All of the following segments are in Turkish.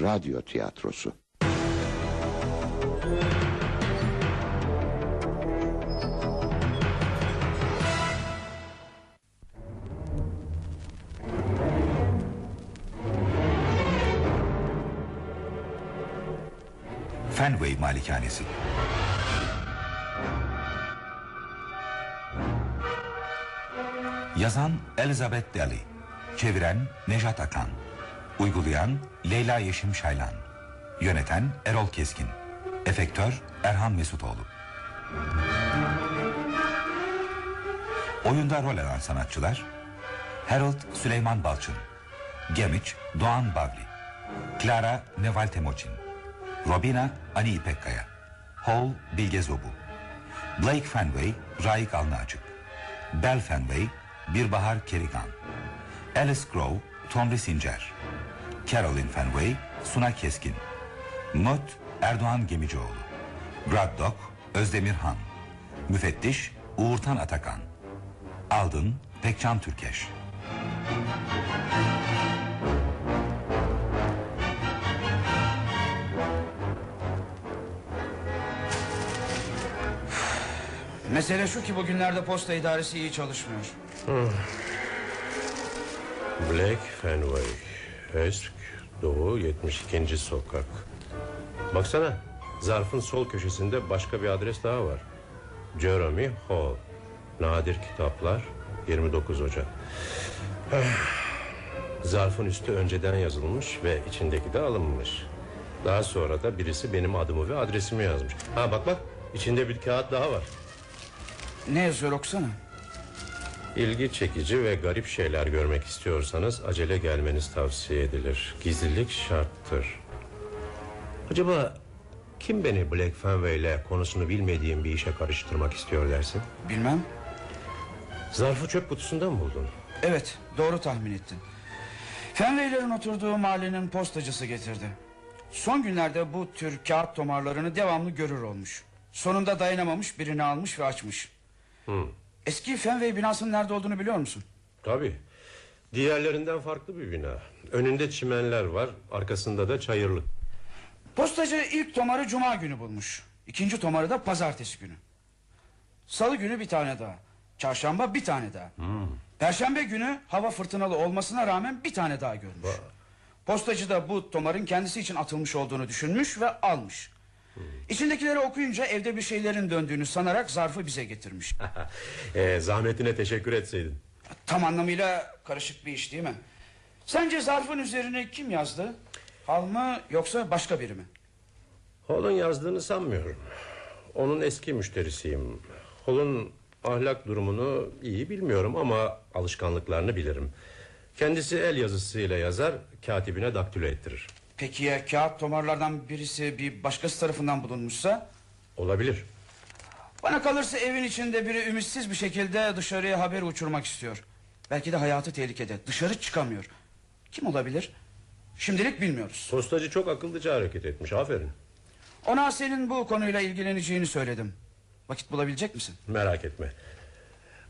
radyo tiyatrosu. Fenway Malikanesi. Yazan Elizabeth Daly. Çeviren Nejat Akan Uygulayan Leyla Yeşim Şaylan. Yöneten Erol Keskin. Efektör Erhan Mesutoğlu. Oyunda rol alan sanatçılar Harold Süleyman Balçın Gemiç Doğan Bavli Clara Neval Temoçin Robina Ani İpekkaya Hall Bilge Zobu Blake Fenway Raik Alnacık Bell Fenway Birbahar Kerigan Alice Grove Tomri Sincer Carolyn Fenway Suna Keskin Not Erdoğan Gemicioğlu Braddock Özdemir Han Müfettiş Uğurtan Atakan Aldın Pekcan Türkeş Mesele şu ki bugünlerde posta idaresi iyi çalışmıyor. Black Fenway Esk Doğu 72. sokak. Baksana zarfın sol köşesinde başka bir adres daha var. Jeremy Hall. Nadir Kitaplar 29 Ocak. Zarfın üstü önceden yazılmış ve içindeki de alınmış. Daha sonra da birisi benim adımı ve adresimi yazmış. Ha bak bak içinde bir kağıt daha var. Ne yazıyor okusana. İlgi çekici ve garip şeyler görmek istiyorsanız acele gelmeniz tavsiye edilir. Gizlilik şarttır. Acaba kim beni Black Fenway ile konusunu bilmediğim bir işe karıştırmak istiyor dersin? Bilmem. Zarfı çöp kutusunda mı buldun? Evet doğru tahmin ettin. Fenway'lerin oturduğu mahallenin postacısı getirdi. Son günlerde bu tür kağıt tomarlarını devamlı görür olmuş. Sonunda dayanamamış birini almış ve açmış. Eski Fenway binasının nerede olduğunu biliyor musun? Tabii. Diğerlerinden farklı bir bina. Önünde çimenler var, arkasında da çayırlık. Postacı ilk tomarı cuma günü bulmuş. İkinci tomarı da pazartesi günü. Salı günü bir tane daha. Çarşamba bir tane daha. Perşembe günü hava fırtınalı olmasına rağmen bir tane daha görmüş. Postacı da bu tomarın kendisi için atılmış olduğunu düşünmüş ve almış. İçindekileri okuyunca evde bir şeylerin döndüğünü sanarak zarfı bize getirmiş. Ee, zahmetine teşekkür etseydin. Tam anlamıyla karışık bir iş değil mi? Sence zarfın üzerine kim yazdı? Hal mı yoksa başka biri mi? Hall'un yazdığını sanmıyorum. Onun eski müşterisiyim. Hall'un ahlak durumunu iyi bilmiyorum ama alışkanlıklarını bilirim. Kendisi el yazısıyla yazar, katibine daktilo ettirir. Peki ya kağıt tomarlardan birisi bir başkası tarafından bulunmuşsa? Olabilir. Bana kalırsa evin içinde biri ümitsiz bir şekilde dışarıya haber uçurmak istiyor. Belki de hayatı tehlikede. Dışarı çıkamıyor. Kim olabilir? Şimdilik bilmiyoruz. Postacı çok akıllıca hareket etmiş, aferin. Ona senin bu konuyla ilgileneceğini söyledim. Vakit bulabilecek misin? Merak etme.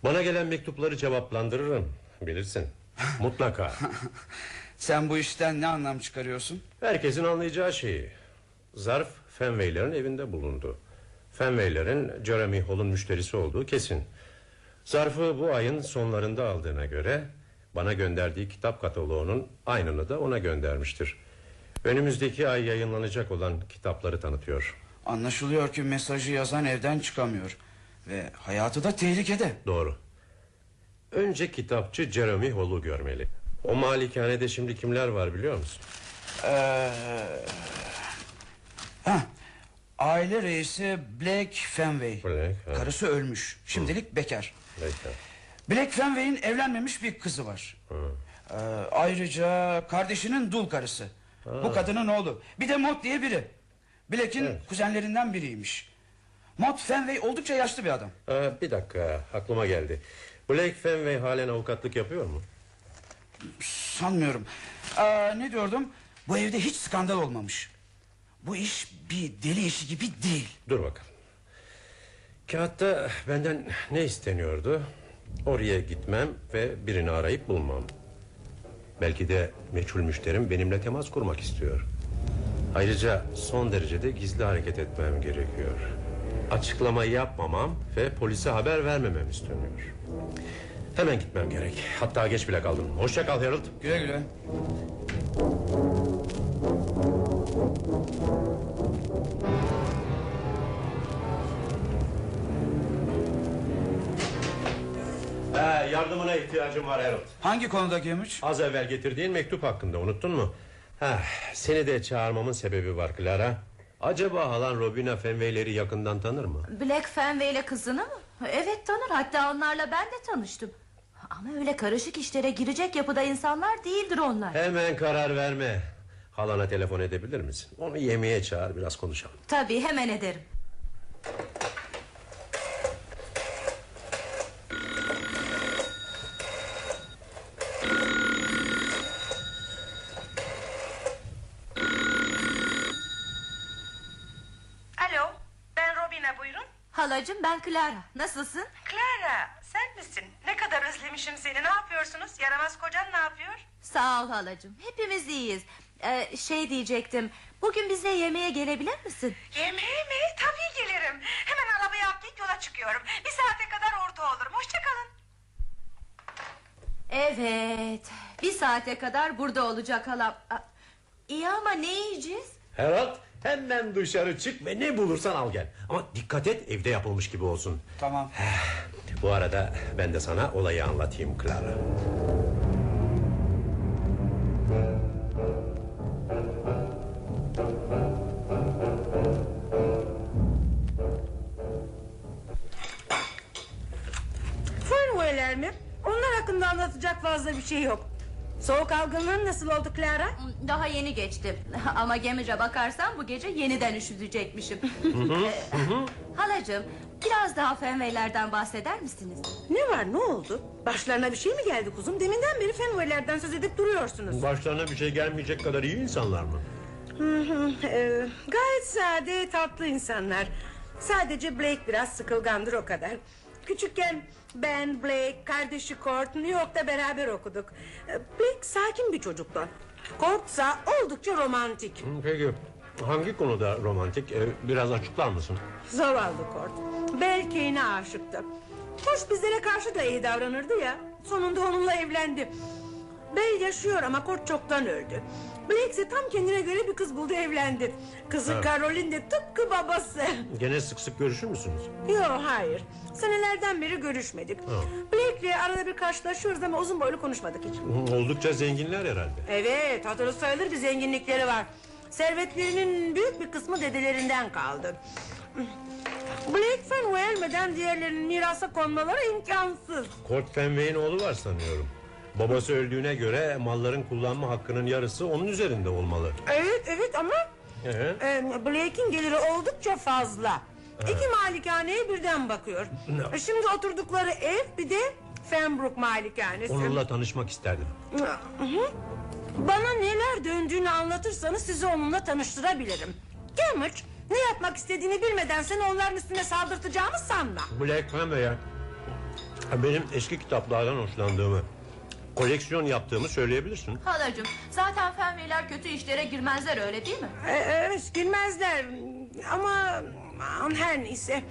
Bana gelen mektupları cevaplandırırım, bilirsin. Mutlaka. Sen bu işten ne anlam çıkarıyorsun? Herkesin anlayacağı şeyi. Zarf Fenway'lerin evinde bulundu. Fenway'lerin Jeremy Hall'un müşterisi olduğu kesin. Zarfı bu ayın sonlarında aldığına göre... ...bana gönderdiği kitap kataloğunun aynını da ona göndermiştir. Önümüzdeki ay yayınlanacak olan kitapları tanıtıyor. Anlaşılıyor ki mesajı yazan evden çıkamıyor. Ve hayatı da tehlikede. Doğru. Önce kitapçı Jeremy Hall'u görmeli. O malikanede şimdi kimler var biliyor musun? Ee, ha, aile reisi Blake Fenway. Ha. Karısı ölmüş. Şimdilik bekar. Neyse. Blake Fenway'in evlenmemiş bir kızı var. Ee, ayrıca kardeşinin dul karısı. Bu kadının oğlu. Bir de Mott diye biri. Blake'in kuzenlerinden biriymiş. Mott Fenway oldukça yaşlı bir adam. Aa, bir dakika aklıma geldi. Blake Fenway halen avukatlık yapıyor mu? Sanmıyorum. Aa, ne diyordum? Bu evde hiç skandal olmamış. Bu iş bir deli işi gibi değil. Dur bakalım. Kağıtta benden ne isteniyordu? Oraya gitmem ve birini arayıp bulmam. Belki de meçhul müşterim benimle temas kurmak istiyor. Ayrıca son derecede gizli hareket etmem gerekiyor. Açıklama yapmamam ve polise haber vermemem isteniyor. Hemen gitmem gerek. Hatta geç bile kaldım. Hoşça kal Harold. Güle güle. Ee, yardımına ihtiyacım var Harold. Hangi konuda Gemuç? Az evvel getirdiğin mektup hakkında unuttun mu? Heh, seni de çağırmamın sebebi var Clara. Acaba halan Robina Fenway'leri yakından tanır mı? Black Fenway ile kızını mı? Evet tanır hatta onlarla ben de tanıştım. Ama öyle karışık işlere girecek yapıda insanlar değildir onlar. Hemen karar verme. Halana telefon edebilir misin? Onu yemeğe çağır biraz konuşalım. Tabii hemen ederim. Alo, ben Robina buyurun. Halacığım ben Clara. Nasılsın? Clara, sen misin? Ne kadar özlemişim seni. Ne yapıyorsunuz? Yaramaz kocan ne yapıyor? Sağ ol halacığım. Hepimiz iyiyiz. Ee, şey diyecektim. Bugün bize yemeğe gelebilir misin? Yemeğe mi? Tabii gelirim. Hemen arabayı atlayıp yola çıkıyorum. Bir saate kadar orada olurum. Hoşçakalın. Evet. Bir saate kadar burada olacak halam. İyi ama ne yiyeceğiz? Harold hemen dışarı çık ve ne bulursan al gel. Ama dikkat et evde yapılmış gibi olsun. Tamam. Bu arada ben de sana olayı anlatayım Clara. Fenway'ler mi? Onlar hakkında anlatacak fazla bir şey yok. Soğuk algınlığın nasıl oldu Clara? Daha yeni geçti. Ama gemice bakarsan bu gece yeniden üşütecekmişim. Ee, Halacığım biraz daha Fenway'lerden bahseder misiniz? Ne var ne oldu? Başlarına bir şey mi geldi kuzum? Deminden beri Fenway'lerden söz edip duruyorsunuz. Başlarına bir şey gelmeyecek kadar iyi insanlar mı? Hı hı, e, gayet sade, tatlı insanlar. Sadece Blake biraz sıkılgandır o kadar. Küçükken ben, Blake, kardeşi Court New York'ta beraber okuduk. E, Blake sakin bir çocuktu. Court ise oldukça romantik. Peki hangi konuda romantik? Ee, biraz açıklar mısın? Zavallı Court. Bel Kane'e aşıktı. Hoş bizlere karşı da iyi davranırdı ya. Sonunda onunla evlendi. Bel yaşıyor ama Court çoktan öldü. Blake ise tam kendine göre bir kız buldu evlendi. Kızı Evet. Caroline de tıpkı babası. Gene sık sık görüşür müsünüz? Yok hayır. Senelerden beri görüşmedik. Blake'le arada bir karşılaşıyoruz ama uzun boylu konuşmadık hiç. Hı, Oldukça zenginler herhalde. Evet hatırı sayılır bir zenginlikleri var. Servetlerinin büyük bir kısmı dedelerinden kaldı. Blake Fenway ölmeden diğerlerinin mirasa konmaları imkansız. Colt Fenway'in oğlu var sanıyorum. Babası öldüğüne göre malların kullanma hakkının yarısı onun üzerinde olmalı. Evet evet ama Ee? e, Blake'in geliri oldukça fazla. İki malikaneye birden bakıyor. Ne? Şimdi oturdukları ev bir de Fenbrook malikanesi. Onunla tanışmak isterdim. Hı hı. Bana neler döndüğünü anlatırsanız sizi onunla tanıştırabilirim. Gemuç ne yapmak istediğini bilmeden seni onların üstüne saldırtacağımı sanma. Black Fenway'e benim eski kitaplardan hoşlandığımı, koleksiyon yaptığımı söyleyebilirsin. Halacığım zaten Fenway'ler kötü işlere girmezler öyle değil mi? E, evet bilmezler ama her neyse.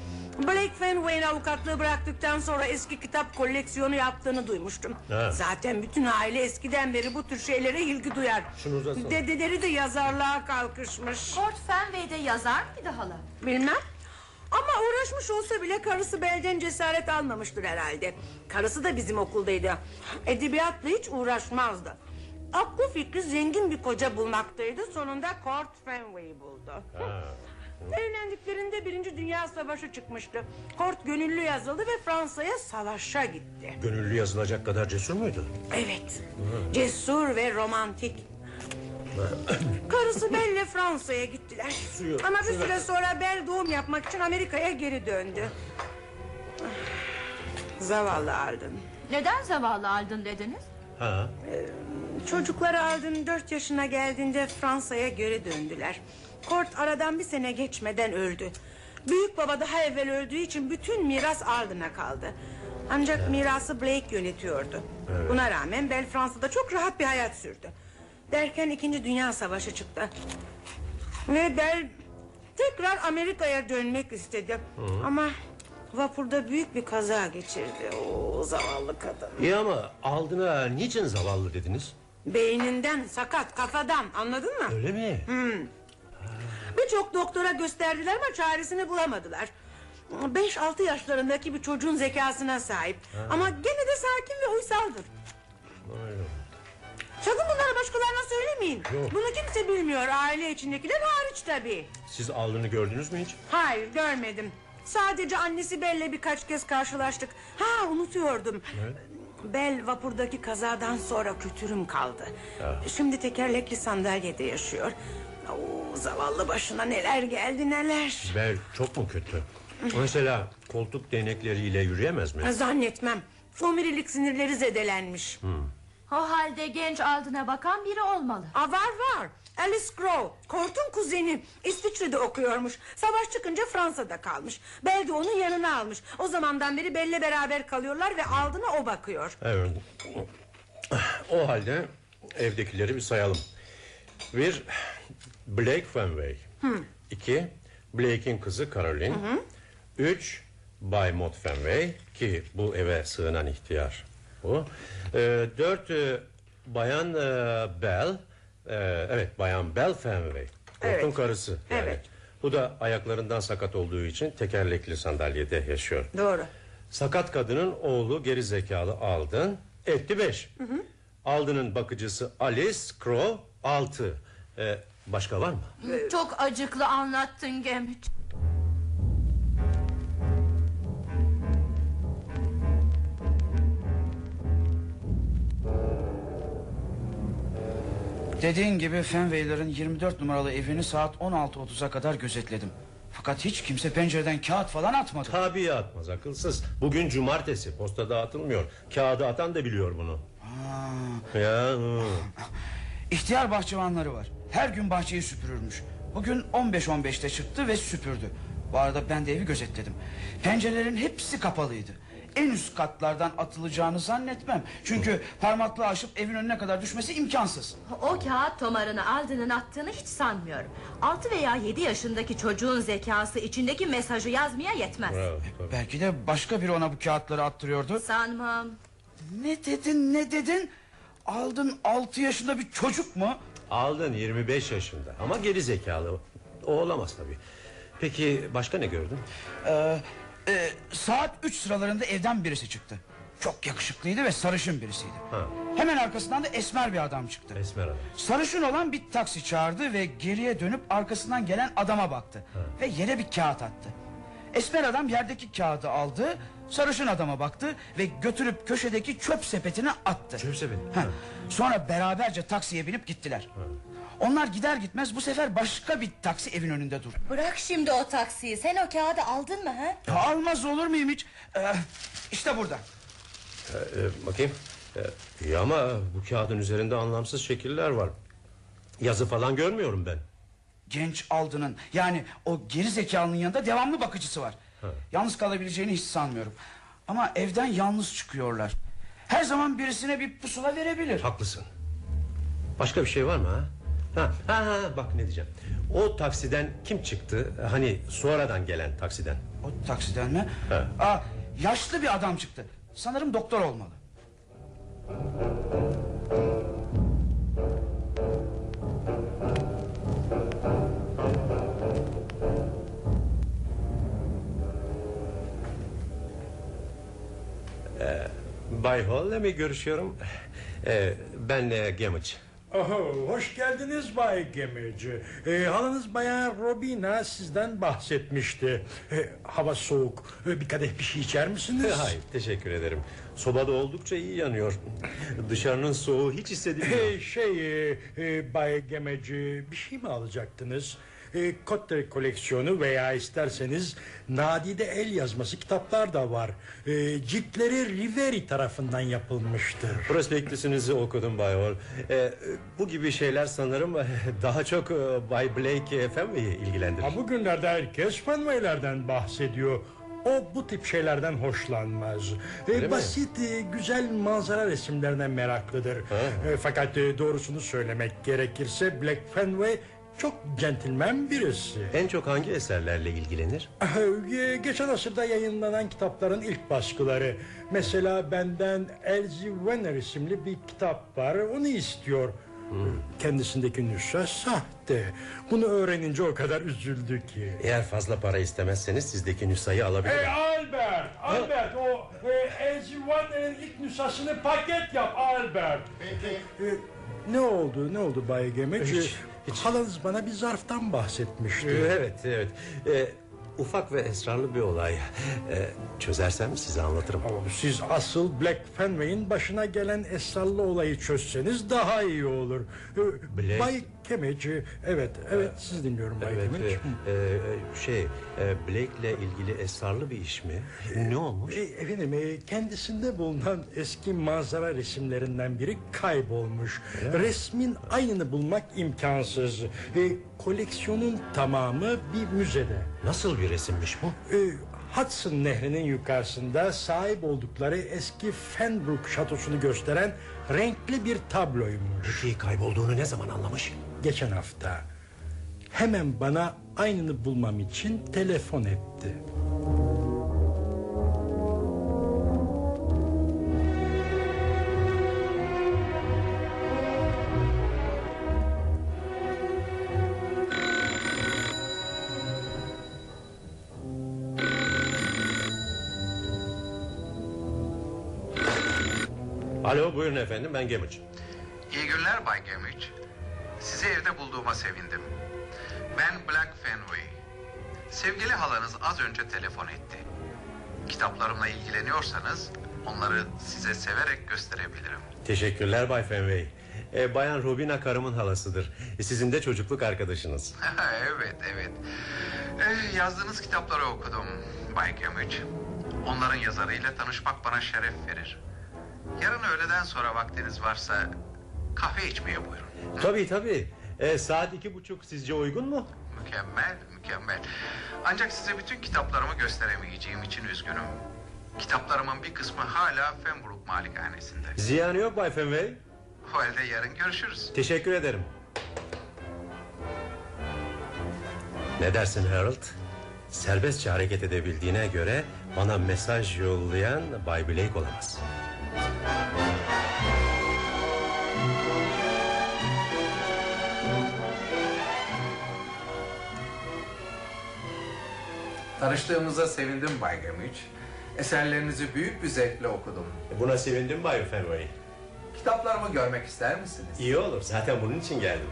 Blake Fenway'in avukatlığı bıraktıktan sonra eski kitap koleksiyonu yaptığını duymuştum. Ha. Zaten bütün aile eskiden beri bu tür şeylere ilgi duyar. Şunu uzatsana. Dedeleri de yazarlığa kalkışmış. Ford Fenway'de yazar mıydı hala? Bilmem. Ama uğraşmış olsa bile karısı belden cesaret almamıştır herhalde. Karısı da bizim okuldaydı. Edebiyatla hiç uğraşmazdı. Aklı fikri zengin bir koca bulmaktaydı. Sonunda Court Fenway'i buldu. Evlendiklerinde Birinci Dünya Savaşı çıkmıştı. Court gönüllü yazıldı ve Fransa'ya savaşa gitti. Gönüllü yazılacak kadar cesur muydu? Evet. Cesur ve romantik. Karısı Belle'le Fransa'ya gittiler. Suyu, Ama bir süre sonra Bell doğum yapmak için Amerika'ya geri döndü. Zavallı Alden. Neden zavallı aldın dediniz? Ha. Çocukları Alden dört yaşına geldiğinde Fransa'ya geri döndüler. Kort aradan bir sene geçmeden öldü. Büyük baba daha evvel öldüğü için bütün miras Alden'a kaldı. Ancak mirası Blake yönetiyordu. Buna rağmen Bell Fransa'da çok rahat bir hayat sürdü. Derken İkinci Dünya Savaşı çıktı. Ve Bell tekrar Amerika'ya dönmek istedi. Ama vapurda büyük bir kaza geçirdi. O zavallı kadın. İyi ama Aldın'a niçin zavallı dediniz? Beyninden, sakat, kafadan anladın mı? Öyle mi? Birçok doktora gösterdiler ama çaresini bulamadılar. 5-6 yaşlarındaki bir çocuğun zekasına sahip. Ama gene de sakin ve uysaldır. Sakın bunları başkalarına söylemeyin. Bunu kimse bilmiyor. Aile içindekiler hariç tabii. Siz Aldın'ı gördünüz mü hiç? Hayır görmedim. Sadece annesi Belle'le birkaç kez karşılaştık. Ha unutuyordum. Bel vapurdaki kazadan sonra kötürüm kaldı. Şimdi tekerlekli sandalyede yaşıyor. Oo, zavallı başına neler geldi neler. Bel çok mu kötü? Mesela koltuk değnekleriyle yürüyemez mi? Zannetmem. Omurilik sinirleri zedelenmiş. O halde genç aldına bakan biri olmalı. Aa, var var. Alice Grove, Kort'un kuzeni. İsviçre'de okuyormuş. Savaş çıkınca Fransa'da kalmış. Bel de onun yanına almış. O zamandan beri Belle'le beraber kalıyorlar ve aldığına o bakıyor. Evet. O halde evdekileri bir sayalım. Bir Blake Fenway. İki Blake'in kızı Caroline. Üç Bay Mott Fenway ki bu eve sığınan ihtiyar bu. Ee, dört e, Bayan e, Bell. Ee, evet Bayan Bell Fenway. Kurt'un Evet. karısı. Yani. Evet. Bu da ayaklarından sakat olduğu için tekerlekli sandalyede yaşıyor. Doğru. Sakat kadının oğlu geri zekalı Aldın etti beş. Aldın'ın bakıcısı Alice Crow altı. Ee, başka var mı? Çok acıklı anlattın Gemiş. Dediğin gibi Fenway'lerin 24 numaralı evini saat 16.30'a kadar gözetledim. Fakat hiç kimse pencereden kağıt falan atmadı. Tabii atmaz akılsız. Bugün cumartesi posta dağıtılmıyor. Kağıdı atan da biliyor bunu. Ya hı. İhtiyar bahçıvanları var. Her gün bahçeyi süpürürmüş. Bugün 15-15'te çıktı ve süpürdü. Bu arada ben de evi gözetledim. Pencerelerin hepsi kapalıydı. En üst katlardan atılacağını zannetmem. Çünkü parmakla aşıp evin önüne kadar düşmesi imkansız. O kağıt tomarını aldığının attığını hiç sanmıyorum. 6 veya 7 yaşındaki çocuğun zekası içindeki mesajı yazmaya yetmez. Evet, tabii. Belki de başka biri ona bu kağıtları attırıyordu. Sanmam. Ne dedin ne dedin? Aldın 6 yaşında bir çocuk mu? Aldın 25 yaşında ama geri zekalı. O olamaz tabii. Peki başka ne gördün? Ee, e, saat 3 sıralarında evden birisi çıktı. Çok yakışıklıydı ve sarışın birisiydi. Ha. Hemen arkasından da esmer bir adam çıktı. Esmer Hanım. Sarışın olan bir taksi çağırdı ve geriye dönüp arkasından gelen adama baktı. Ve yere bir kağıt attı. Esmer adam yerdeki kağıdı aldı, sarışın adama baktı ve götürüp köşedeki çöp sepetine attı. Çöp sepeti, Ha. ha. Sonra beraberce taksiye binip gittiler. Onlar gider gitmez bu sefer başka bir taksi evin önünde durdu. Bırak şimdi o taksiyi. Sen o kağıdı aldın mı ha? Ya almaz olur muyum hiç? Ee, işte burada. Ee, bakayım. Ee, iyi ama bu kağıdın üzerinde anlamsız şekiller var. Yazı falan görmüyorum ben. Genç Aldın'ın yani o geri zekalının yanında devamlı bakıcısı var. Yalnız kalabileceğini hiç sanmıyorum. Ama evden yalnız çıkıyorlar. Her zaman birisine bir pusula verebilir. Haklısın. Başka bir şey var mı ha? Ha, ha, ha bak ne diyeceğim. O taksiden kim çıktı? Hani sonradan gelen taksiden. O taksiden mi? He. Aa, yaşlı bir adam çıktı. Sanırım doktor olmalı. Bay Hall'le mi görüşüyorum? Ee, ben e, Gamage. Oho, hoş geldiniz Bay Gemici. Ee, halanız Bayan Robina sizden bahsetmişti. Ee, hava soğuk. Ee, bir kadeh bir şey içer misiniz? Hayır teşekkür ederim. Sobada oldukça iyi yanıyor. Dışarının soğuğu hiç hissedilmiyor. Ee, şey, e, Bay Gemeci bir şey mi alacaktınız? E, Kotte koleksiyonu veya isterseniz nadide el yazması kitaplar da var. E, ciltleri Riveri tarafından yapılmıştır. Prospektüsünüzü okudum Bay Hall. Ee, bu gibi şeyler sanırım daha çok e, Bay Blake Efendi'yi ilgilendirir. Ha, bugünlerde herkes Fenway'lerden bahsediyor. O bu tip şeylerden hoşlanmaz. E, basit, e, güzel manzara resimlerine meraklıdır. E, fakat e, doğrusunu söylemek gerekirse Black Fenway çok centilmen birisi. En çok hangi eserlerle ilgilenir? Ee, Geçen asırda yayınlanan kitapların ilk baskıları. Mesela benden Elsie Venner isimli bir kitap var. Onu istiyor. Kendisindeki nüsha sahte. Bunu öğrenince o kadar üzüldü ki. Eğer fazla para istemezseniz sizdeki nüshayı alabilirim. Hey Albert, Albert o e, Elsie Venner'in ilk nüshasını paket yap Albert. Peki. Ne oldu, ne oldu Bay Gemeç? Hiç, Ee, Halanız bana bir zarftan bahsetmişti. Evet, evet. Ee, ufak ve esrarlı bir olay. Ee, çözersem size anlatırım. Ama Siz asıl Black Fenway'in başına gelen esrarlı olayı çözseniz daha iyi olur. Ee, Black- Bay Kemeci, evet, evet siz dinliyorum Bay Evet, Kemeç. e, e, şey, e, Blake'le ilgili esrarlı bir iş mi? Ne olmuş? E, efendim e, kendisinde bulunan eski manzara resimlerinden biri kaybolmuş. Resmin aynını bulmak imkansız. E, koleksiyonun tamamı bir müzede. Nasıl bir resimmiş bu? E, Hudson Nehri'nin yukarısında sahip oldukları eski Fenbrook şatosunu gösteren renkli bir tabloymuş. Peki kaybolduğunu ne zaman anlamış? Geçen hafta hemen bana aynını bulmam için telefon etti. Alo, buyurun efendim, ben Gemüç. İyi günler Bay Gemich. Sizi evde bulduğuma sevindim. Ben Black Fenway. Sevgili halanız az önce telefon etti. Kitaplarımla ilgileniyorsanız onları size severek gösterebilirim. Teşekkürler Bay Fenway. E, Bayan Rubina karımın halasıdır. E, sizin de çocukluk arkadaşınız. evet, evet. Eh, yazdığınız kitapları okudum Bay Gemich. Onların yazarıyla tanışmak bana şeref verir. Yarın öğleden sonra vaktiniz varsa kahve içmeye buyurun. Tabii tabii. E, saat iki buçuk sizce uygun mu? Mükemmel, mükemmel. Ancak size bütün kitaplarımı gösteremeyeceğim için üzgünüm. Kitaplarımın bir kısmı hala Fenbrook malikanesinde. Ziyanı yok Bay Fenway. O halde yarın görüşürüz. Teşekkür ederim. Ne dersin Harold? Serbestçe hareket edebildiğine göre bana mesaj yollayan Bay Blake olamaz. Tanıştığımıza sevindim Bay Gemich. Eserlerinizi büyük bir zevkle okudum. Buna sevindim Bay Fenway. Kitaplarımı görmek ister misiniz? İyi olur. Zaten bunun için geldim.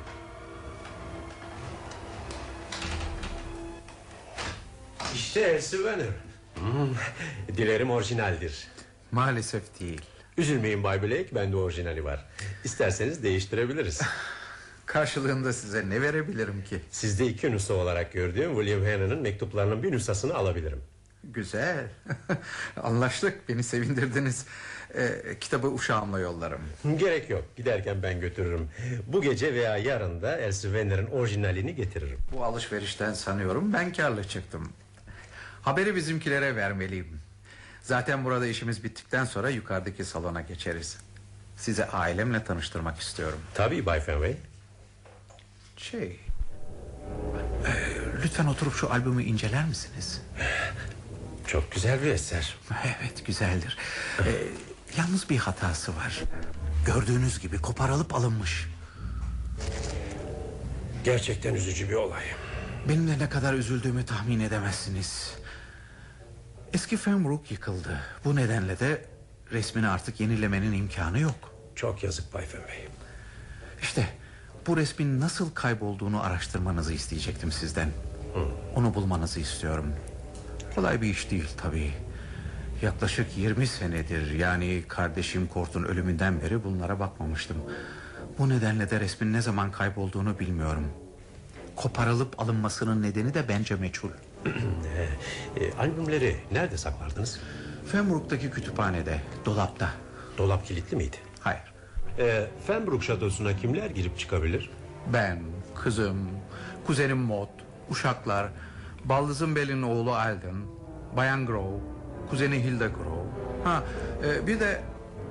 İşte Elsie Venner. Hmm, dilerim orijinaldir. Maalesef değil. Üzülmeyin Bay Blake, bende orijinali var. İsterseniz değiştirebiliriz. Karşılığında size ne verebilirim ki? Sizde iki nüsha olarak gördüğüm William Hannah'ın mektuplarının bir nüshasını alabilirim. Güzel. Anlaştık. Beni sevindirdiniz. Ee, kitabı uşağımla yollarım. Gerek yok, giderken ben götürürüm. Bu gece veya yarın da Elsie Venner'ın orijinalini getiririm. Bu alışverişten sanıyorum ben karlı çıktım. Haberi bizimkilere vermeliyim. Zaten burada işimiz bittikten sonra yukarıdaki salona geçeriz. Size ailemle tanıştırmak istiyorum. Tabii Bay Fenway. Şey... e, lütfen oturup şu albümü inceler misiniz? Çok güzel bir eser. Evet güzeldir. Ee, yalnız bir hatası var. Gördüğünüz gibi koparılıp alınmış. Gerçekten üzücü bir olay. Benim de ne kadar üzüldüğümü tahmin edemezsiniz. Eski Fenbrook yıkıldı. Bu nedenle de resmini artık yenilemenin imkanı yok. Çok yazık Bay Fenway. İşte bu resmin nasıl kaybolduğunu araştırmanızı isteyecektim sizden. Onu bulmanızı istiyorum. Kolay bir iş değil tabii. Yaklaşık 20 senedir yani kardeşim Kort'un ölümünden beri bunlara bakmamıştım. Bu nedenle de resmin ne zaman kaybolduğunu bilmiyorum. Koparılıp alınmasının nedeni de bence meçhul. E, albümleri nerede saklardınız? Fenbrook'taki kütüphanede, dolapta. Dolap kilitli miydi? E, Fenbrook Şatosu'na kimler girip çıkabilir? Ben, kızım, kuzenim Maud, uşaklar, baldızım Bel'in oğlu Alden, Bayan Grove, kuzeni Hilda Grove. Ha, e, bir de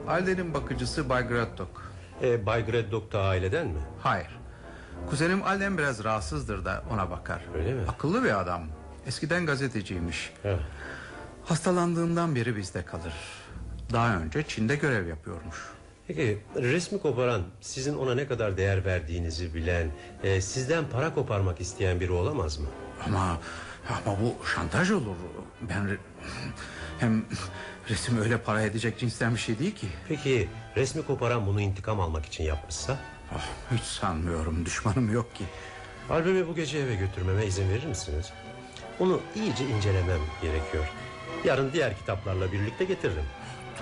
Alden'in bakıcısı Bay Graddock. E, Bay Graddock da aileden mi? Hayır. Kuzenim Alden biraz rahatsızdır da ona bakar. Öyle mi? Akıllı bir adam. Eskiden gazeteciymiş. Ha. Hastalandığından beri bizde kalır. Daha önce Çin'de görev yapıyormuş. Peki resmi koparan sizin ona ne kadar değer verdiğinizi bilen e, sizden para koparmak isteyen biri olamaz mı? Ama ama bu şantaj olur. Ben hem resim öyle para edecek cinsten bir şey değil ki. Peki resmi koparan bunu intikam almak için yapmışsa? Ah, hiç sanmıyorum. Düşmanım yok ki. Albümü bu gece eve götürmeme izin verir misiniz? Onu iyice incelemem gerekiyor. Yarın diğer kitaplarla birlikte getiririm.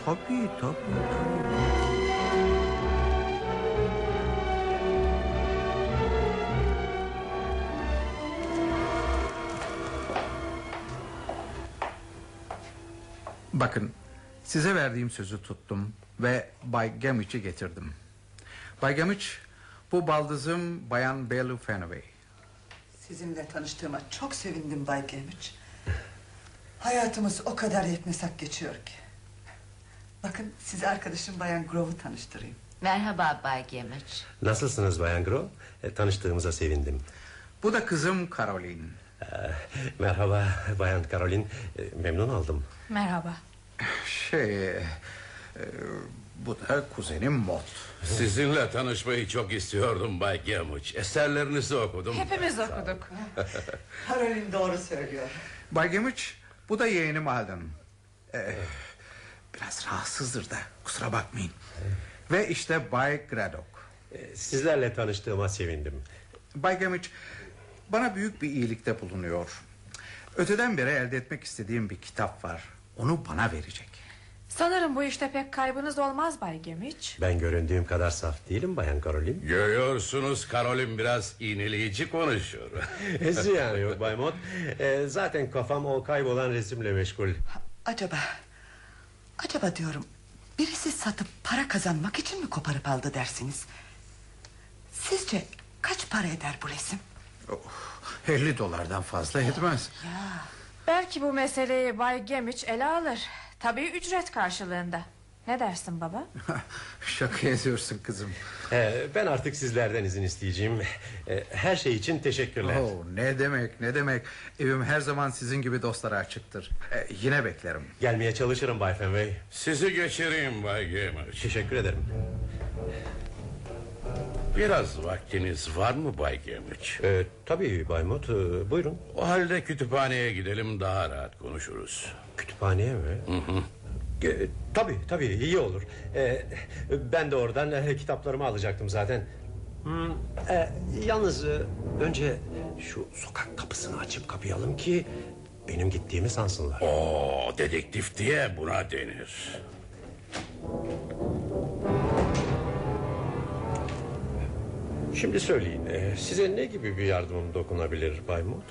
Tabii tabii. Bakın size verdiğim sözü tuttum ve Bay Gamich'i getirdim. Bay Gamich bu baldızım Bayan Belu Fenway. Sizinle tanıştığıma çok sevindim Bay Gemiç. Hayatımız o kadar yetmesak geçiyor ki. Bakın size arkadaşım Bayan Grove'u tanıştırayım. Merhaba Bay Gemiş. Nasılsınız Bayan Gro? E, tanıştığımıza sevindim. Bu da kızım Caroline. E, merhaba Bayan Karolin. E, memnun oldum. Merhaba. Şey, e, bu da kuzenim Mot. Sizinle tanışmayı çok istiyordum Bay Gemuç. Eserlerinizi okudum. Hepimiz okuduk. Caroline doğru söylüyor. Bay Gemiç, bu da yeğenim Alden. Ee, biraz rahatsızdır da kusura bakmayın. Ve işte Bay Graddock. E, sizlerle tanıştığıma sevindim. Bay Gemiç, bana büyük bir iyilikte bulunuyor. Öteden beri elde etmek istediğim bir kitap var. Onu bana verecek. Sanırım bu işte pek kaybınız olmaz Bay Gemiç. Ben göründüğüm kadar saf değilim Bayan Karolin. Görüyorsunuz Karolin biraz iğneleyici konuşuyor. Ezi yani yok Bay Mott. E, zaten kafam o kaybolan resimle meşgul. Acaba, acaba diyorum birisi satıp para kazanmak için mi koparıp aldı dersiniz? Sizce kaç para eder bu resim? Oh, 50 dolardan fazla etmez. Belki bu meseleyi Bay Gemiç ele alır. Tabii ücret karşılığında. Ne dersin baba? Şaka ediyorsun kızım. E, ben artık sizlerden izin isteyeceğim. E, her şey için teşekkürler. Oh, ne demek ne demek. Evim her zaman sizin gibi dostlara açıktır. Ee, yine beklerim. Gelmeye çalışırım Bay Fenway. Sizi geçireyim Bay Gemuç. Teşekkür ederim. Biraz vaktiniz var mı Bay Gemuç? E, tabii Bay Mott. e, buyurun. O halde kütüphaneye gidelim daha rahat konuşuruz. Kütüphaneye mi? E, tabii tabii iyi olur. E, ben de oradan e, kitaplarımı alacaktım zaten. Hmm, e, yalnız e, önce şu sokak kapısını açıp kapayalım ki benim gittiğimi sansınlar. Oo, dedektif diye buna denir. Şimdi söyleyin e, size ne gibi bir yardımım dokunabilir Bay Mott?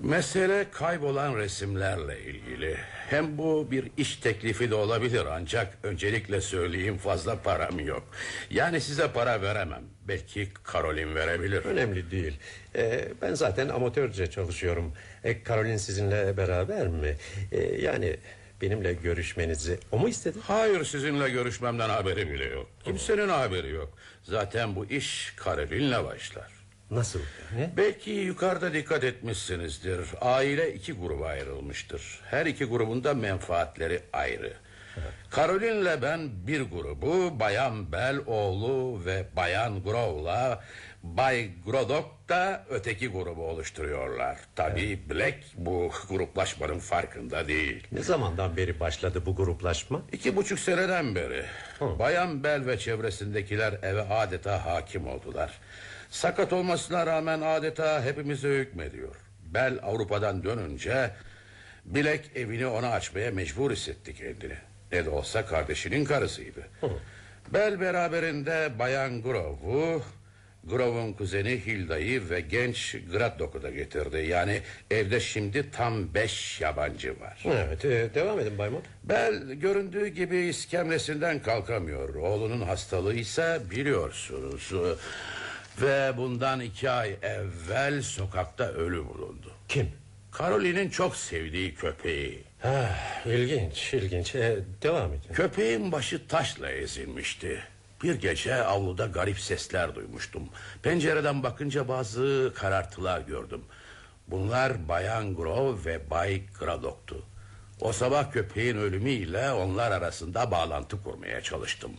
Mesele kaybolan resimlerle ilgili. Hem bu bir iş teklifi de olabilir ancak öncelikle söyleyeyim fazla param yok. Yani size para veremem. Belki Karolin verebilir. Önemli değil. E, ben zaten amatörce çalışıyorum. E, Karolin sizinle beraber mi? E, yani benimle görüşmenizi o mu istedi? Hayır sizinle görüşmemden haberi bile yok. Kimsenin haberi yok. Zaten bu iş Karolin'le başlar. Nasıl? Ne? Belki yukarıda dikkat etmişsinizdir. Aile iki gruba ayrılmıştır. Her iki grubun da menfaatleri ayrı. Carolin'le ben bir grubu, Bayan Bell oğlu ve Bayan Grove'la Bay Grodok da öteki grubu oluşturuyorlar. Tabii Black bu gruplaşmanın farkında değil. Ne zamandan beri başladı bu gruplaşma? İki buçuk seneden beri Bayan Bell ve çevresindekiler eve adeta hakim oldular. Sakat olmasına rağmen adeta hepimize hükmediyor. Bell Avrupa'dan dönünce Bilek evini ona açmaya mecbur hissetti kendini. Ne de olsa kardeşinin karısıydı. Bell beraberinde Bayan Grove'u Grove'un kuzeni Hilda'yı ve genç Graddock'u da getirdi. Yani evde şimdi tam beş yabancı var. Evet e, devam edin Bay Mott. Bel göründüğü gibi iskemlesinden kalkamıyor. Oğlunun hastalığı ise biliyorsunuz. Ve bundan iki ay evvel sokakta ölü bulundu. Kim? Caroline'in çok sevdiği köpeği. Ha, ilginç ilginç. E, devam edin. Köpeğin başı taşla ezilmişti. Bir gece avluda garip sesler duymuştum. Pencereden bakınca bazı karartılar gördüm. Bunlar Bayan Grove ve Bay Gradok'tu. O sabah köpeğin ölümüyle onlar arasında bağlantı kurmaya çalıştım.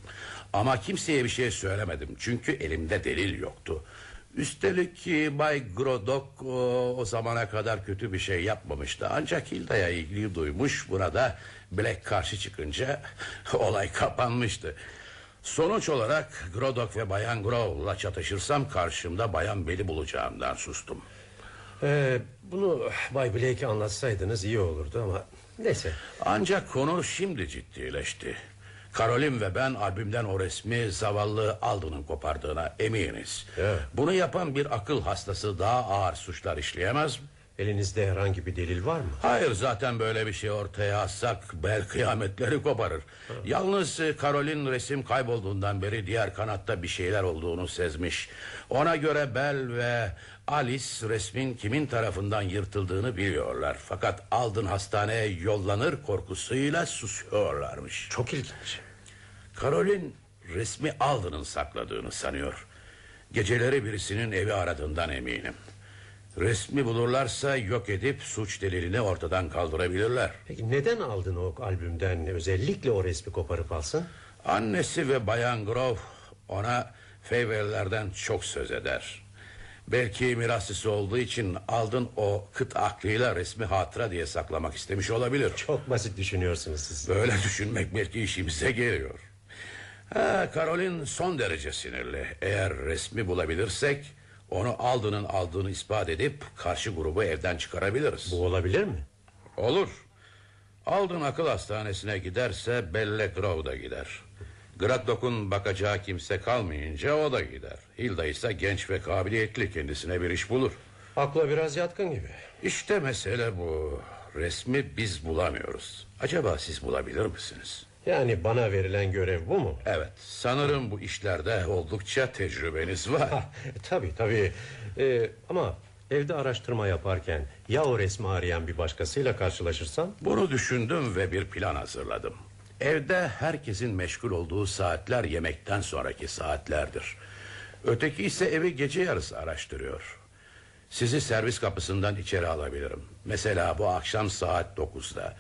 Ama kimseye bir şey söylemedim çünkü elimde delil yoktu. Üstelik ki Bay Grodok o, o zamana kadar kötü bir şey yapmamıştı. Ancak Hilda'ya ilgi duymuş. Burada Black karşı çıkınca olay kapanmıştı. Sonuç olarak Grodok ve Bayan Grove'la çatışırsam karşımda Bayan Bell'i bulacağımdan sustum. Ee, bunu Bay Blake'e anlatsaydınız iyi olurdu ama neyse. Ancak konu şimdi ciddileşti. Caroline ve ben albümden o resmi zavallı Alden'ın kopardığına eminiz. Evet. Bunu yapan bir akıl hastası daha ağır suçlar işleyemez mi? Elinizde herhangi bir delil var mı? Hayır zaten böyle bir şey ortaya atsak bel kıyametleri koparır. Yalnız e, Caroline resim kaybolduğundan beri diğer kanatta bir şeyler olduğunu sezmiş. Ona göre Bel ve Alice resmin kimin tarafından yırtıldığını biliyorlar. Fakat Alden hastaneye yollanır korkusuyla susuyorlarmış. Çok ilginç. Caroline resmi Alden'ın sakladığını sanıyor. Geceleri birisinin evi aradığından eminim. Resmi bulurlarsa yok edip suç delilini ortadan kaldırabilirler. Peki neden aldın o albümden özellikle o resmi koparıp alsın? Annesi ve Bayan Grove ona Feyvellerden çok söz eder. Belki mirasçısı olduğu için aldın o kıt aklıyla resmi hatıra diye saklamak istemiş olabilir. Çok basit düşünüyorsunuz siz. Böyle düşünmek belki işimize geliyor. Ha, Caroline son derece sinirli. Eğer resmi bulabilirsek onu Alden'ın aldığını ispat edip karşı grubu evden çıkarabiliriz. Bu olabilir mi? Olur. Alden akıl hastanesine giderse Belle Grove da gider. Graddock'un bakacağı kimse kalmayınca o da gider. Hilda ise genç ve kabiliyetli kendisine bir iş bulur. Akla biraz yatkın gibi. İşte mesele bu. Resmi biz bulamıyoruz. Acaba siz bulabilir misiniz? Yani bana verilen görev bu mu? Evet, sanırım bu işlerde oldukça tecrübeniz var. Ha, tabii tabii. Ee, ama evde araştırma yaparken ya o resmi arayan bir başkasıyla karşılaşırsam? Bunu düşündüm ve bir plan hazırladım. Evde herkesin meşgul olduğu saatler yemekten sonraki saatlerdir. Öteki ise evi gece yarısı araştırıyor. Sizi servis kapısından içeri alabilirim. Mesela bu akşam saat 9'da.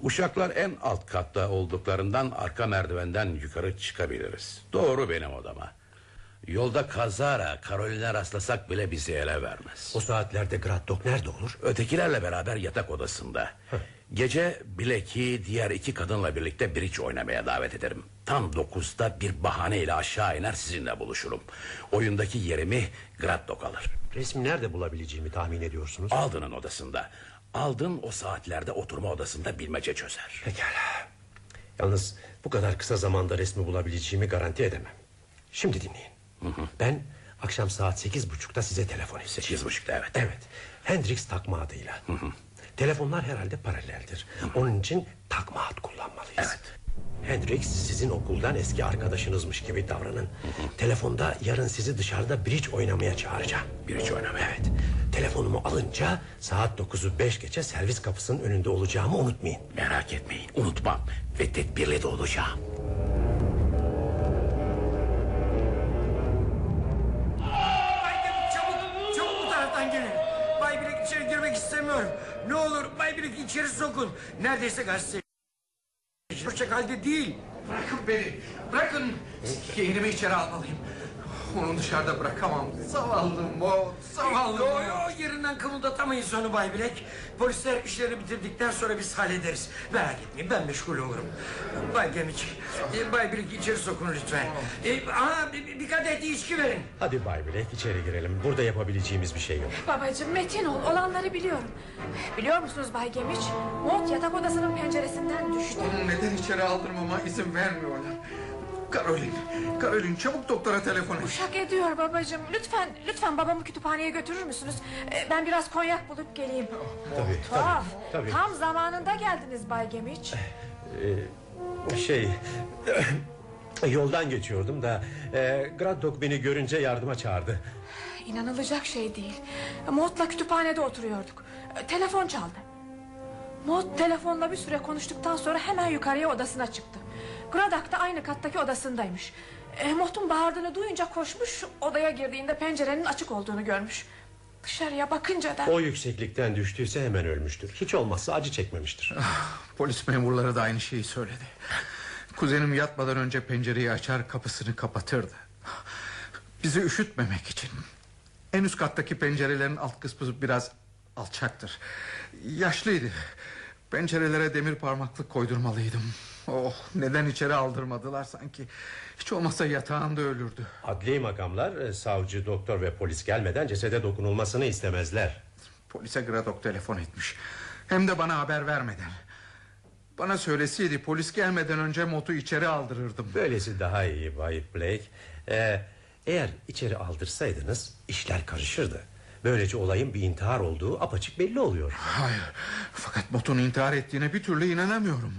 Uşaklar en alt katta olduklarından arka merdivenden yukarı çıkabiliriz. Doğru benim odama. Yolda kazara Karoline rastlasak bile bizi ele vermez. O saatlerde Graddock nerede olur? Ötekilerle beraber yatak odasında. Gece Blake'i diğer iki kadınla birlikte bridge oynamaya davet ederim. Tam dokuzda bir bahaneyle aşağı iner sizinle buluşurum. Oyundaki yerimi Graddock alır. Resmi nerede bulabileceğimi tahmin ediyorsunuz? Alden'ın odasında. Aldın o saatlerde oturma odasında bilmece çözer. Pekala. Yalnız bu kadar kısa zamanda resmi bulabileceğimi garanti edemem. Şimdi dinleyin. Ben akşam saat sekiz buçukta size telefon edeceğim. Sekiz buçukta evet. Evet. Hendrix takma adıyla. Telefonlar herhalde paraleldir. Onun için takma ad kullanmalıyız. Evet. Hendrix sizin okuldan eski arkadaşınızmış gibi davranın. Telefonda yarın sizi dışarıda bridge oynamaya çağıracağım. Bridge oynamaya. Evet. Telefonumu alınca saat dokuzu beş geçe servis kapısının önünde olacağımı unutmayın. Merak etmeyin unutmam ve tedbirli de olacağım. Girmek istemiyorum. Ne olur Bay Bilek içeri sokun. Neredeyse gazete. Hoşçak halde değil. Bırakın beni. Bırakın. Yeğenimi içeri almalıyım. Onu dışarıda bırakamam. Zavallı Mo. Zavallı Yo Mo. yo yerinden kımıldatamayız onu Bay Bilek. Polisler işlerini bitirdikten sonra biz hallederiz. Merak etmeyin ben meşgul olurum. Bay Gemik, e, Bay Bilek içeri sokun lütfen. E, aha, bir, bir kadeh de içki verin. Hadi Bay Bilek içeri girelim. Burada yapabileceğimiz bir şey yok. Babacığım metin ol olanları biliyorum. Biliyor musunuz Bay Gemiç? Mont yatak odasının penceresinden düştü. Onu neden içeri aldırmama izin vermiyorlar. Karolin, Karolin çabuk doktora telefon et. Uşak ediyor babacığım. Lütfen lütfen babamı kütüphaneye götürür müsünüz? Ee, Ben biraz konyak bulup geleyim. Tabii, Tuhaf. tabii. Tam zamanında geldiniz Bay Gemiç. Ee, şey... Yoldan geçiyordum da e, Graddock beni görünce yardıma çağırdı. İnanılacak şey değil. Mott'la kütüphanede oturuyorduk. Ee, Telefon çaldı. Mott telefonla bir süre konuştuktan sonra hemen yukarıya odasına çıktı. Gradak da aynı kattaki odasındaymış. E, Mot'un bağırdığını duyunca koşmuş odaya girdiğinde pencerenin açık olduğunu görmüş. Dışarıya bakınca da... O yükseklikten düştüyse hemen ölmüştür. Hiç olmazsa acı çekmemiştir. Polis memurları da aynı şeyi söyledi. Kuzenim yatmadan önce pencereyi açar kapısını kapatırdı. Bizi üşütmemek için. En üst kattaki pencerelerin alt kısmı biraz alçaktır. Yaşlıydı. Pencerelere demir parmaklık koydurmalıydım. Oh neden içeri aldırmadılar sanki. Hiç olmazsa yatağında ölürdü. Adli makamlar e, savcı, doktor ve polis gelmeden cesede dokunulmasını istemezler. Polise Gradok telefon etmiş. Hem de bana haber vermeden. Bana söyleseydi polis gelmeden önce Mot'u içeri aldırırdım. Böylesi daha iyi Bay Blake. Ee, eğer içeri aldırsaydınız işler karışırdı. Böylece olayın bir intihar olduğu apaçık belli oluyor. Hayır. Fakat Mot'un intihar ettiğine bir türlü inanamıyorum.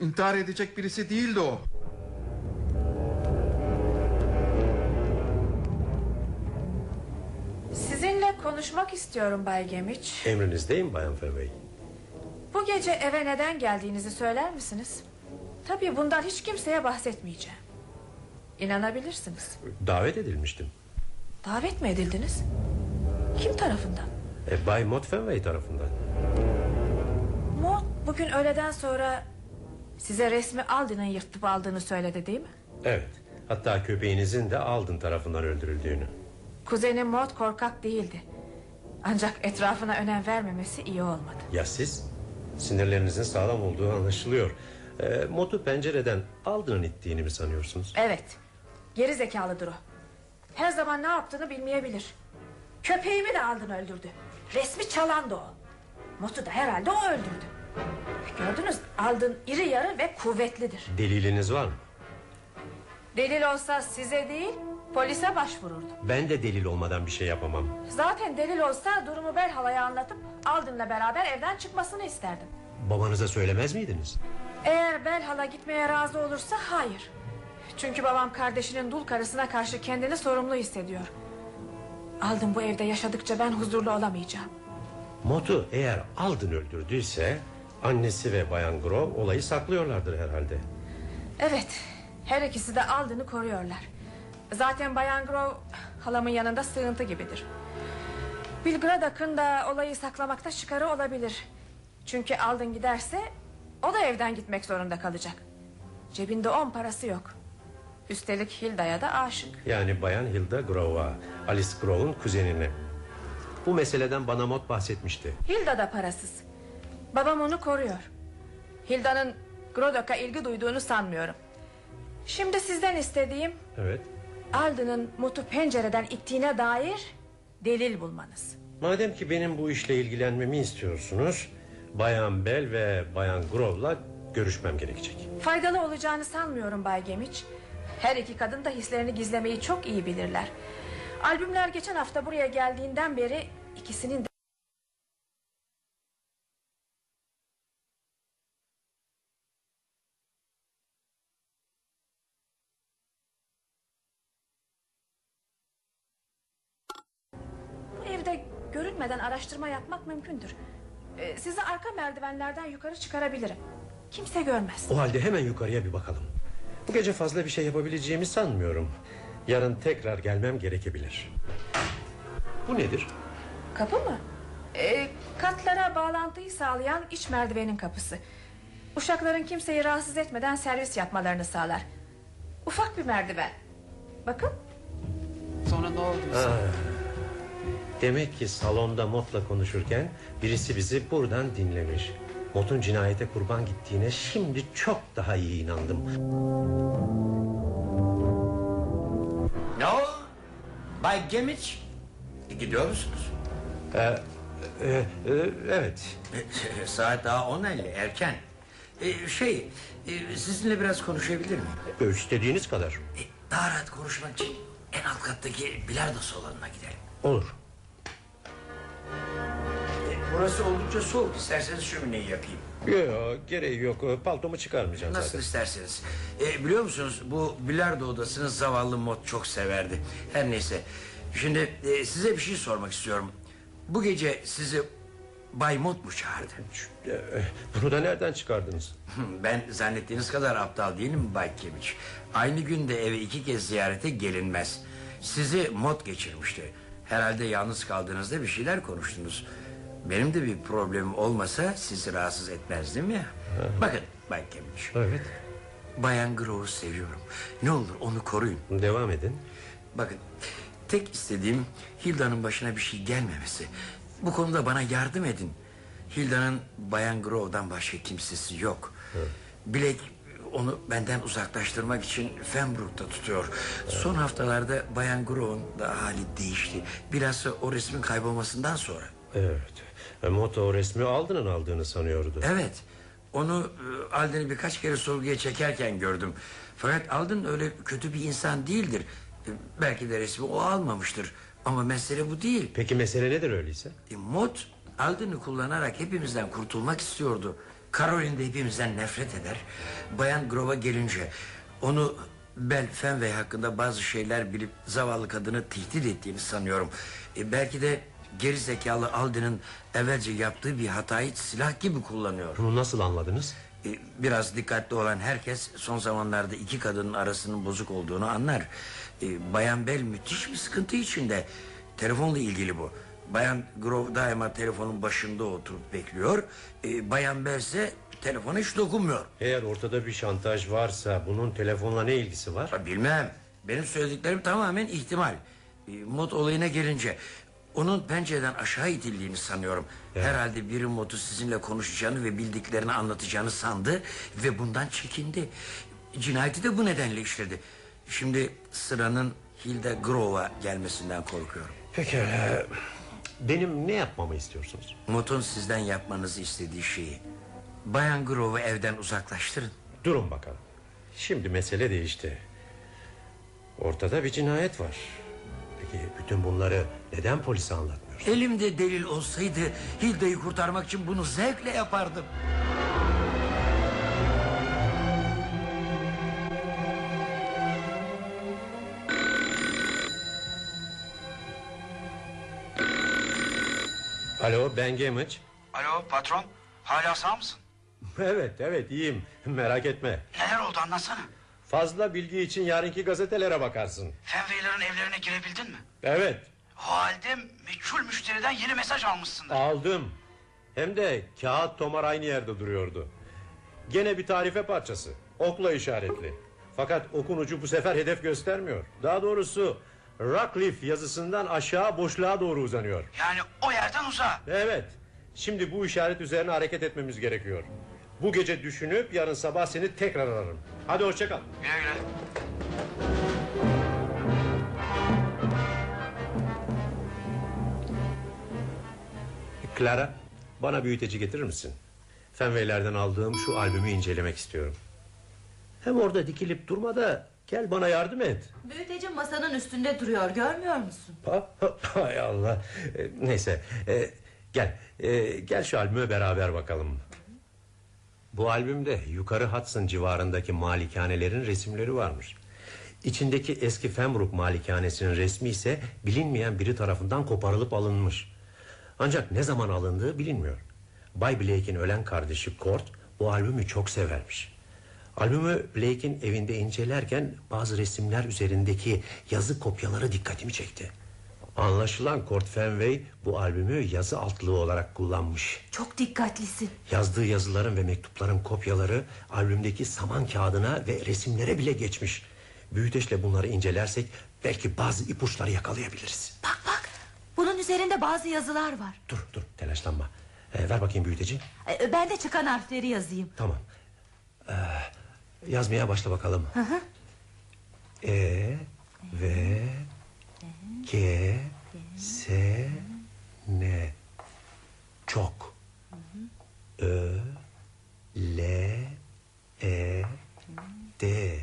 İntihar edecek birisi değildi o. Sizinle konuşmak istiyorum Bay Gemiç. Emrinizdeyim Bayan Fenway. Bu gece eve neden geldiğinizi söyler misiniz? Tabii bundan hiç kimseye bahsetmeyeceğim. İnanabilirsiniz. Davet edilmiştim. Davet mi edildiniz? Kim tarafından? E, Bay Mott Fenway tarafından. Mort bugün öğleden sonra size resmi Aldin'in yırtıp aldığını söyledi değil mi? Evet. Hatta köpeğinizin de Alden tarafından öldürüldüğünü. Kuzenim Mort korkak değildi. Ancak etrafına önem vermemesi iyi olmadı. Ya siz? Sinirlerinizin sağlam olduğu anlaşılıyor. E, Mott'u pencereden Alden'ın ittiğini mi sanıyorsunuz? Evet. Geri zekalıdır o. Her zaman ne yaptığını bilmeyebilir. Köpeğimi de aldın öldürdü. Resmi çalan da o. Mot'u da herhalde o öldürdü. Gördünüz aldın iri yarı ve kuvvetlidir. Deliliniz var mı? Delil olsa size değil polise başvururdum. Ben de delil olmadan bir şey yapamam. Zaten delil olsa durumu Belhala'ya anlatıp Aldın'la beraber evden çıkmasını isterdim. Babanıza söylemez miydiniz? Eğer Belhala gitmeye razı olursa hayır. Çünkü babam kardeşinin dul karısına karşı kendini sorumlu hissediyor. Aldın bu evde yaşadıkça ben huzurlu olamayacağım. Mott'u eğer Alden öldürdüyse... ...annesi ve Bayan Grove olayı saklıyorlardır herhalde. Evet, her ikisi de Aldın'ı koruyorlar. Zaten Bayan Grove halamın yanında sığıntı gibidir. Bill Graddock'ın da olayı saklamakta çıkarı olabilir. Çünkü Aldın giderse o da evden gitmek zorunda kalacak. Cebinde on parası yok. Üstelik Hilda'ya da aşık. Yani Bayan Hilda Grove'a... ...Alice Grove'un kuzenine. Bu meseleden bana Mott bahsetmişti. Hilda da parasız. Babam onu koruyor. Hilda'nın Grodok'a ilgi duyduğunu sanmıyorum. Şimdi sizden istediğim Evet. Aldın'ın Mut'u pencereden ittiğine dair delil bulmanız. Madem ki benim bu işle ilgilenmemi istiyorsunuz... ...Bayan Bell ve Bayan Grove'la görüşmem gerekecek. Faydalı olacağını sanmıyorum Bay Gemiç. Her iki kadın da hislerini gizlemeyi çok iyi bilirler. Albümler geçen hafta buraya geldiğinden beri ikisinin de... görünmeden araştırma yapmak mümkündür. Ee, sizi arka merdivenlerden yukarı çıkarabilirim. Kimse görmez. O halde hemen yukarıya bir bakalım. Bu gece fazla bir şey yapabileceğimi sanmıyorum. Yarın tekrar gelmem gerekebilir. Bu nedir? Kapı mı? Ee, katlara bağlantıyı sağlayan iç merdivenin kapısı. Uşakların kimseyi rahatsız etmeden servis yapmalarını sağlar. Ufak bir merdiven. Bakın. Sonra ne oldu? Ha, demek ki salonda Mot'la konuşurken birisi bizi buradan dinlemiş. Mot'un cinayete kurban gittiğine şimdi çok daha iyi inandım. Ne o? Bay Gemiç? Gidiyor musunuz? Ee, e, e, evet. E, Saat daha 10.50 erken. E, şey e, sizinle biraz konuşabilir miyim? İstediğiniz kadar. E, daha rahat konuşmak için en alt kattaki bilardo salonuna gidelim. Olur. Burası oldukça soğuk isterseniz şömineyi yapayım. Yok gereği yok. Paltomu çıkarmayacağım Nasıl zaten. isterseniz. E, biliyor musunuz bu bilardo odasını zavallı mod çok severdi. Her neyse. Şimdi e, size bir şey sormak istiyorum. Bu gece sizi Bay Mot mu çağırdı? E, Bunu da nereden çıkardınız? Ben zannettiğiniz kadar aptal değilim Bay Kemiç. Aynı günde eve iki kez ziyarete gelinmez. Sizi Mot geçirmişti. Herhalde yalnız kaldığınızda bir şeyler konuştunuz. Benim de bir problemim olmasa sizi rahatsız etmezdim ya. Bakın Bay Kemiç. Evet. Bayan Grove'u seviyorum. Ne olur onu koruyun. Devam edin. Bakın tek istediğim Hilda'nın başına bir şey gelmemesi. Bu konuda bana yardım edin. Hilda'nın Bayan Grove'dan başka kimsesi yok. Blake onu benden uzaklaştırmak için Fembrook'ta tutuyor. Son haftalarda Bayan Grove'un da hali değişti. Bilhassa o resmin kaybolmasından sonra. Evet. E, Moto resmi Alden'ın aldığını sanıyordu. Evet. Onu e, Alden'i birkaç kere sorguya çekerken gördüm. Fakat Alden öyle kötü bir insan değildir. E, Belki de resmi o almamıştır. Ama mesele bu değil. Peki mesele nedir öyleyse? E, Mod Alden'i kullanarak hepimizden kurtulmak istiyordu. Caroline de hepimizden nefret eder. Bayan Grove'a gelince onu Bel Fenway hakkında bazı şeyler bilip zavallı kadını tehdit ettiğini sanıyorum. E, belki de geri zekalı Alden'in evvelce yaptığı bir hatayı silah gibi kullanıyor. Bunu nasıl anladınız? E, Biraz dikkatli olan herkes son zamanlarda iki kadının arasının bozuk olduğunu anlar. E, Bayan Bell müthiş bir sıkıntı içinde. Telefonla ilgili bu. Bayan Grove daima telefonun başında oturup bekliyor. E, Bayan Bell ise telefona hiç dokunmuyor. Eğer ortada bir şantaj varsa bunun telefonla ne ilgisi var? Bilmem. Benim söylediklerim tamamen ihtimal. Mod olayına gelince onun pencereden aşağı itildiğini sanıyorum. Herhalde biri Mod'u sizinle konuşacağını ve bildiklerini anlatacağını sandı ve bundan çekindi. Cinayeti de bu nedenle işledi. Şimdi sıranın Hilda Grove'a gelmesinden korkuyorum. Pekala. Benim ne yapmamı istiyorsunuz? Mod'un sizden yapmanızı istediği şeyi. Bayan Grove'u evden uzaklaştırın. Durun bakalım. Şimdi mesele değişti. Ortada bir cinayet var. Peki bütün bunları neden polise anlatmıyorsun? Elimde delil olsaydı Hilda'yı kurtarmak için bunu zevkle yapardım. Alo ben Gamage. Alo patron hala sağ mısın? Evet evet iyiyim merak etme. Neler oldu anlatsana. Fazla bilgi için yarınki gazetelere bakarsın. Fenway'lerin evlerine girebildin mi? Evet O halde meçhul müşteriden yeni mesaj almışsındır. aldım. Hem de kağıt tomar aynı yerde duruyordu. Gene bir tarife parçası. Okla işaretli. Fakat okun ucu bu sefer hedef göstermiyor. Daha doğrusu Rockcliffe yazısından aşağı boşluğa doğru uzanıyor. Yani o yerden uzağa. Evet. Şimdi bu işaret üzerine hareket etmemiz gerekiyor. Bu gece düşünüp yarın sabah seni tekrar ararım. Hadi hoşça kal. Güle güle. Clara, bana büyüteci getirir misin? Fenway'lerden aldığım şu albümü incelemek istiyorum. Hem orada dikilip durma da gel bana yardım et. Büyüteci masanın üstünde duruyor görmüyor musun? Ha, ha, Hay Allah. E, Neyse, e, gel. E, gel şu albüme beraber bakalım. Bu albümde yukarı Hudson civarındaki malikanelerin resimleri varmış. İçindeki eski Fembrook malikanesinin resmi ise bilinmeyen biri tarafından koparılıp alınmış. Ancak ne zaman alındığı bilinmiyor. Bay Blake'in ölen kardeşi Court bu albümü çok severmiş. Albümü Blake'in evinde incelerken bazı resimler üzerindeki yazı kopyaları dikkatimi çekti. Anlaşılan Court Fenway bu albümü yazı altlığı olarak kullanmış. Çok dikkatlisin. Yazdığı yazıların ve mektupların kopyaları albümdeki saman kağıdına ve resimlere bile geçmiş. Büyüteçle bunları incelersek belki bazı ipuçları yakalayabiliriz. Bak bak bunun üzerinde bazı yazılar var. Dur dur telaşlanma. Ee, ver bakayım büyüteci. Ee, Ben de çıkan harfleri yazayım. Tamam. Ee, yazmaya başla bakalım. Hı hı. E ve G S N çok. Ö L E D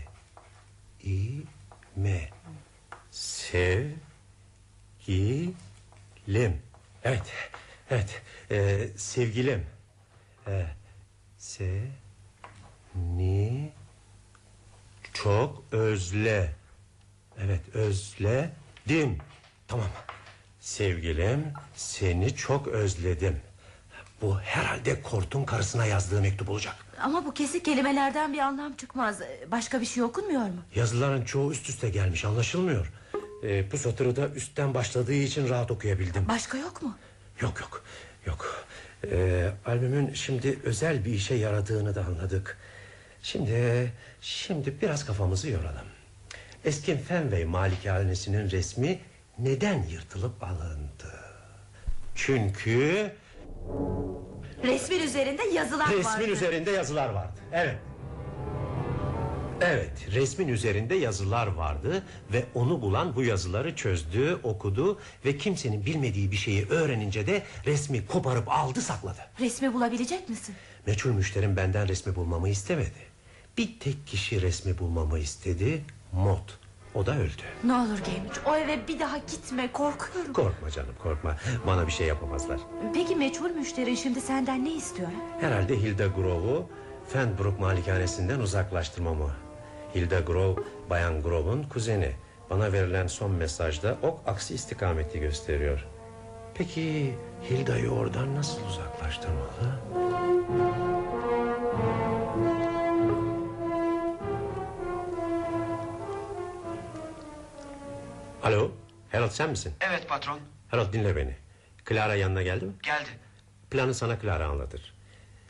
İ M Sevgilim. Evet Evet. Ee, Sevgilim. Ee, Se Ni Çok özle. Evet özledim Tamam Sevgilim seni çok özledim Bu herhalde Kort'un karısına yazdığı mektup olacak. Ama bu kesik kelimelerden bir anlam çıkmaz. Başka bir şey okunmuyor mu? Yazıların çoğu üst üste gelmiş anlaşılmıyor. Ee, bu satırı da üstten başladığı için rahat okuyabildim. Başka yok mu? Yok yok yok. Ee, albümün şimdi özel bir işe yaradığını da anladık. Şimdi şimdi biraz kafamızı yoralım. Eski Fenway malikanesinin resmi neden yırtılıp alındı? Çünkü Resmin üzerinde yazılar resmin vardı. üzerinde yazılar vardı. Evet. Evet, resmin üzerinde yazılar vardı ve onu bulan bu yazıları çözdü, okudu ve kimsenin bilmediği bir şeyi öğrenince de resmi koparıp aldı, sakladı. Resmi bulabilecek misin? Meçhul müşterim benden resmi bulmamı istemedi. Bir tek kişi resmi bulmamı istedi, Mot. O da öldü. Ne olur Gemiç o eve bir daha gitme korkuyorum. Korkma canım, korkma. Bana bir şey yapamazlar. Peki meçhul müşterin şimdi senden ne istiyor? Herhalde Hilda Grove'u Fenbrook malikanesinden uzaklaştırmamı. Hilda Grove, Bayan Grove'un kuzeni. Bana verilen son mesajda ok aksi istikameti gösteriyor. Peki Hilda'yı oradan nasıl uzaklaştırmalı? Alo, Harold sen misin? Evet patron. Harold dinle beni. Clara yanına geldi mi? Geldi. Planı sana Clara anlatır.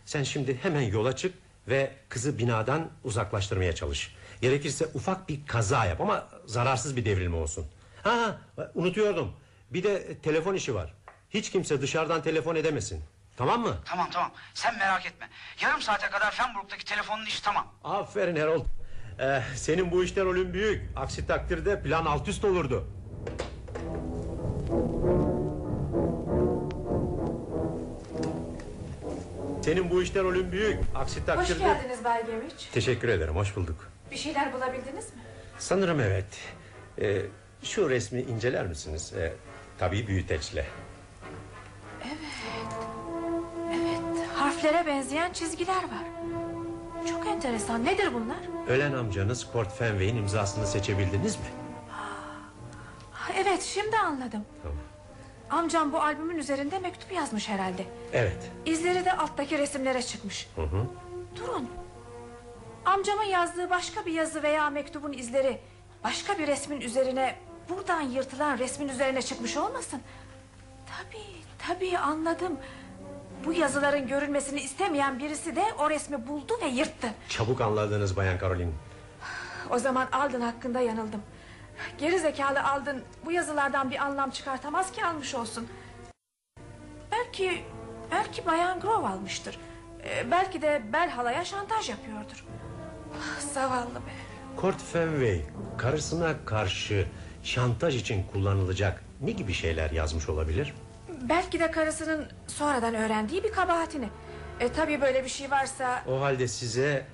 Sen şimdi hemen yola çık ve kızı binadan uzaklaştırmaya çalış. Gerekirse ufak bir kaza yap ama zararsız bir devrilme olsun. Ha, unutuyordum. Bir de telefon işi var. Hiç kimse dışarıdan telefon edemesin. Tamam mı? Tamam tamam sen merak etme. Yarım saate kadar Fenbrook'taki telefonun işi tamam. Aferin Harold. Ee, senin bu işte rolün büyük. Aksi takdirde plan alt üst olurdu. Senin bu işte rolün büyük. Aksi Hoş takdirde... geldiniz Bay Gemiç. Teşekkür ederim, hoş bulduk. Bir şeyler bulabildiniz mi? Sanırım evet. Ee, şu resmi inceler misiniz? Ee, tabii büyüteçle. Evet, harflere benzeyen çizgiler var. Çok enteresan. Nedir bunlar? Ölen amcanız Kurt Fenway'in imzasını seçebildiniz mi? Ha, Evet, şimdi anladım. Tamam. Amcam bu albümün üzerinde mektup yazmış herhalde. Evet. İzleri de alttaki resimlere çıkmış. Hı hı. Durun. Amcamın yazdığı başka bir yazı veya mektubun izleri... ...başka bir resmin üzerine... ...buradan yırtılan resmin üzerine çıkmış olmasın? Tabii, tabii anladım. Bu yazıların görülmesini istemeyen birisi de o resmi buldu ve yırttı. Çabuk anladınız Bayan Caroline. O zaman Aldın hakkında yanıldım. Geri zekalı Aldın bu yazılardan bir anlam çıkartamaz ki almış olsun. Belki belki Bayan Grove almıştır. Ee, belki de Bel halaya şantaj yapıyordur. Zavallı be. Kurt Fenway karısına karşı şantaj için kullanılacak ne gibi şeyler yazmış olabilir? Belki de karısının sonradan öğrendiği bir kabahatini. E tabii böyle bir şey varsa O halde size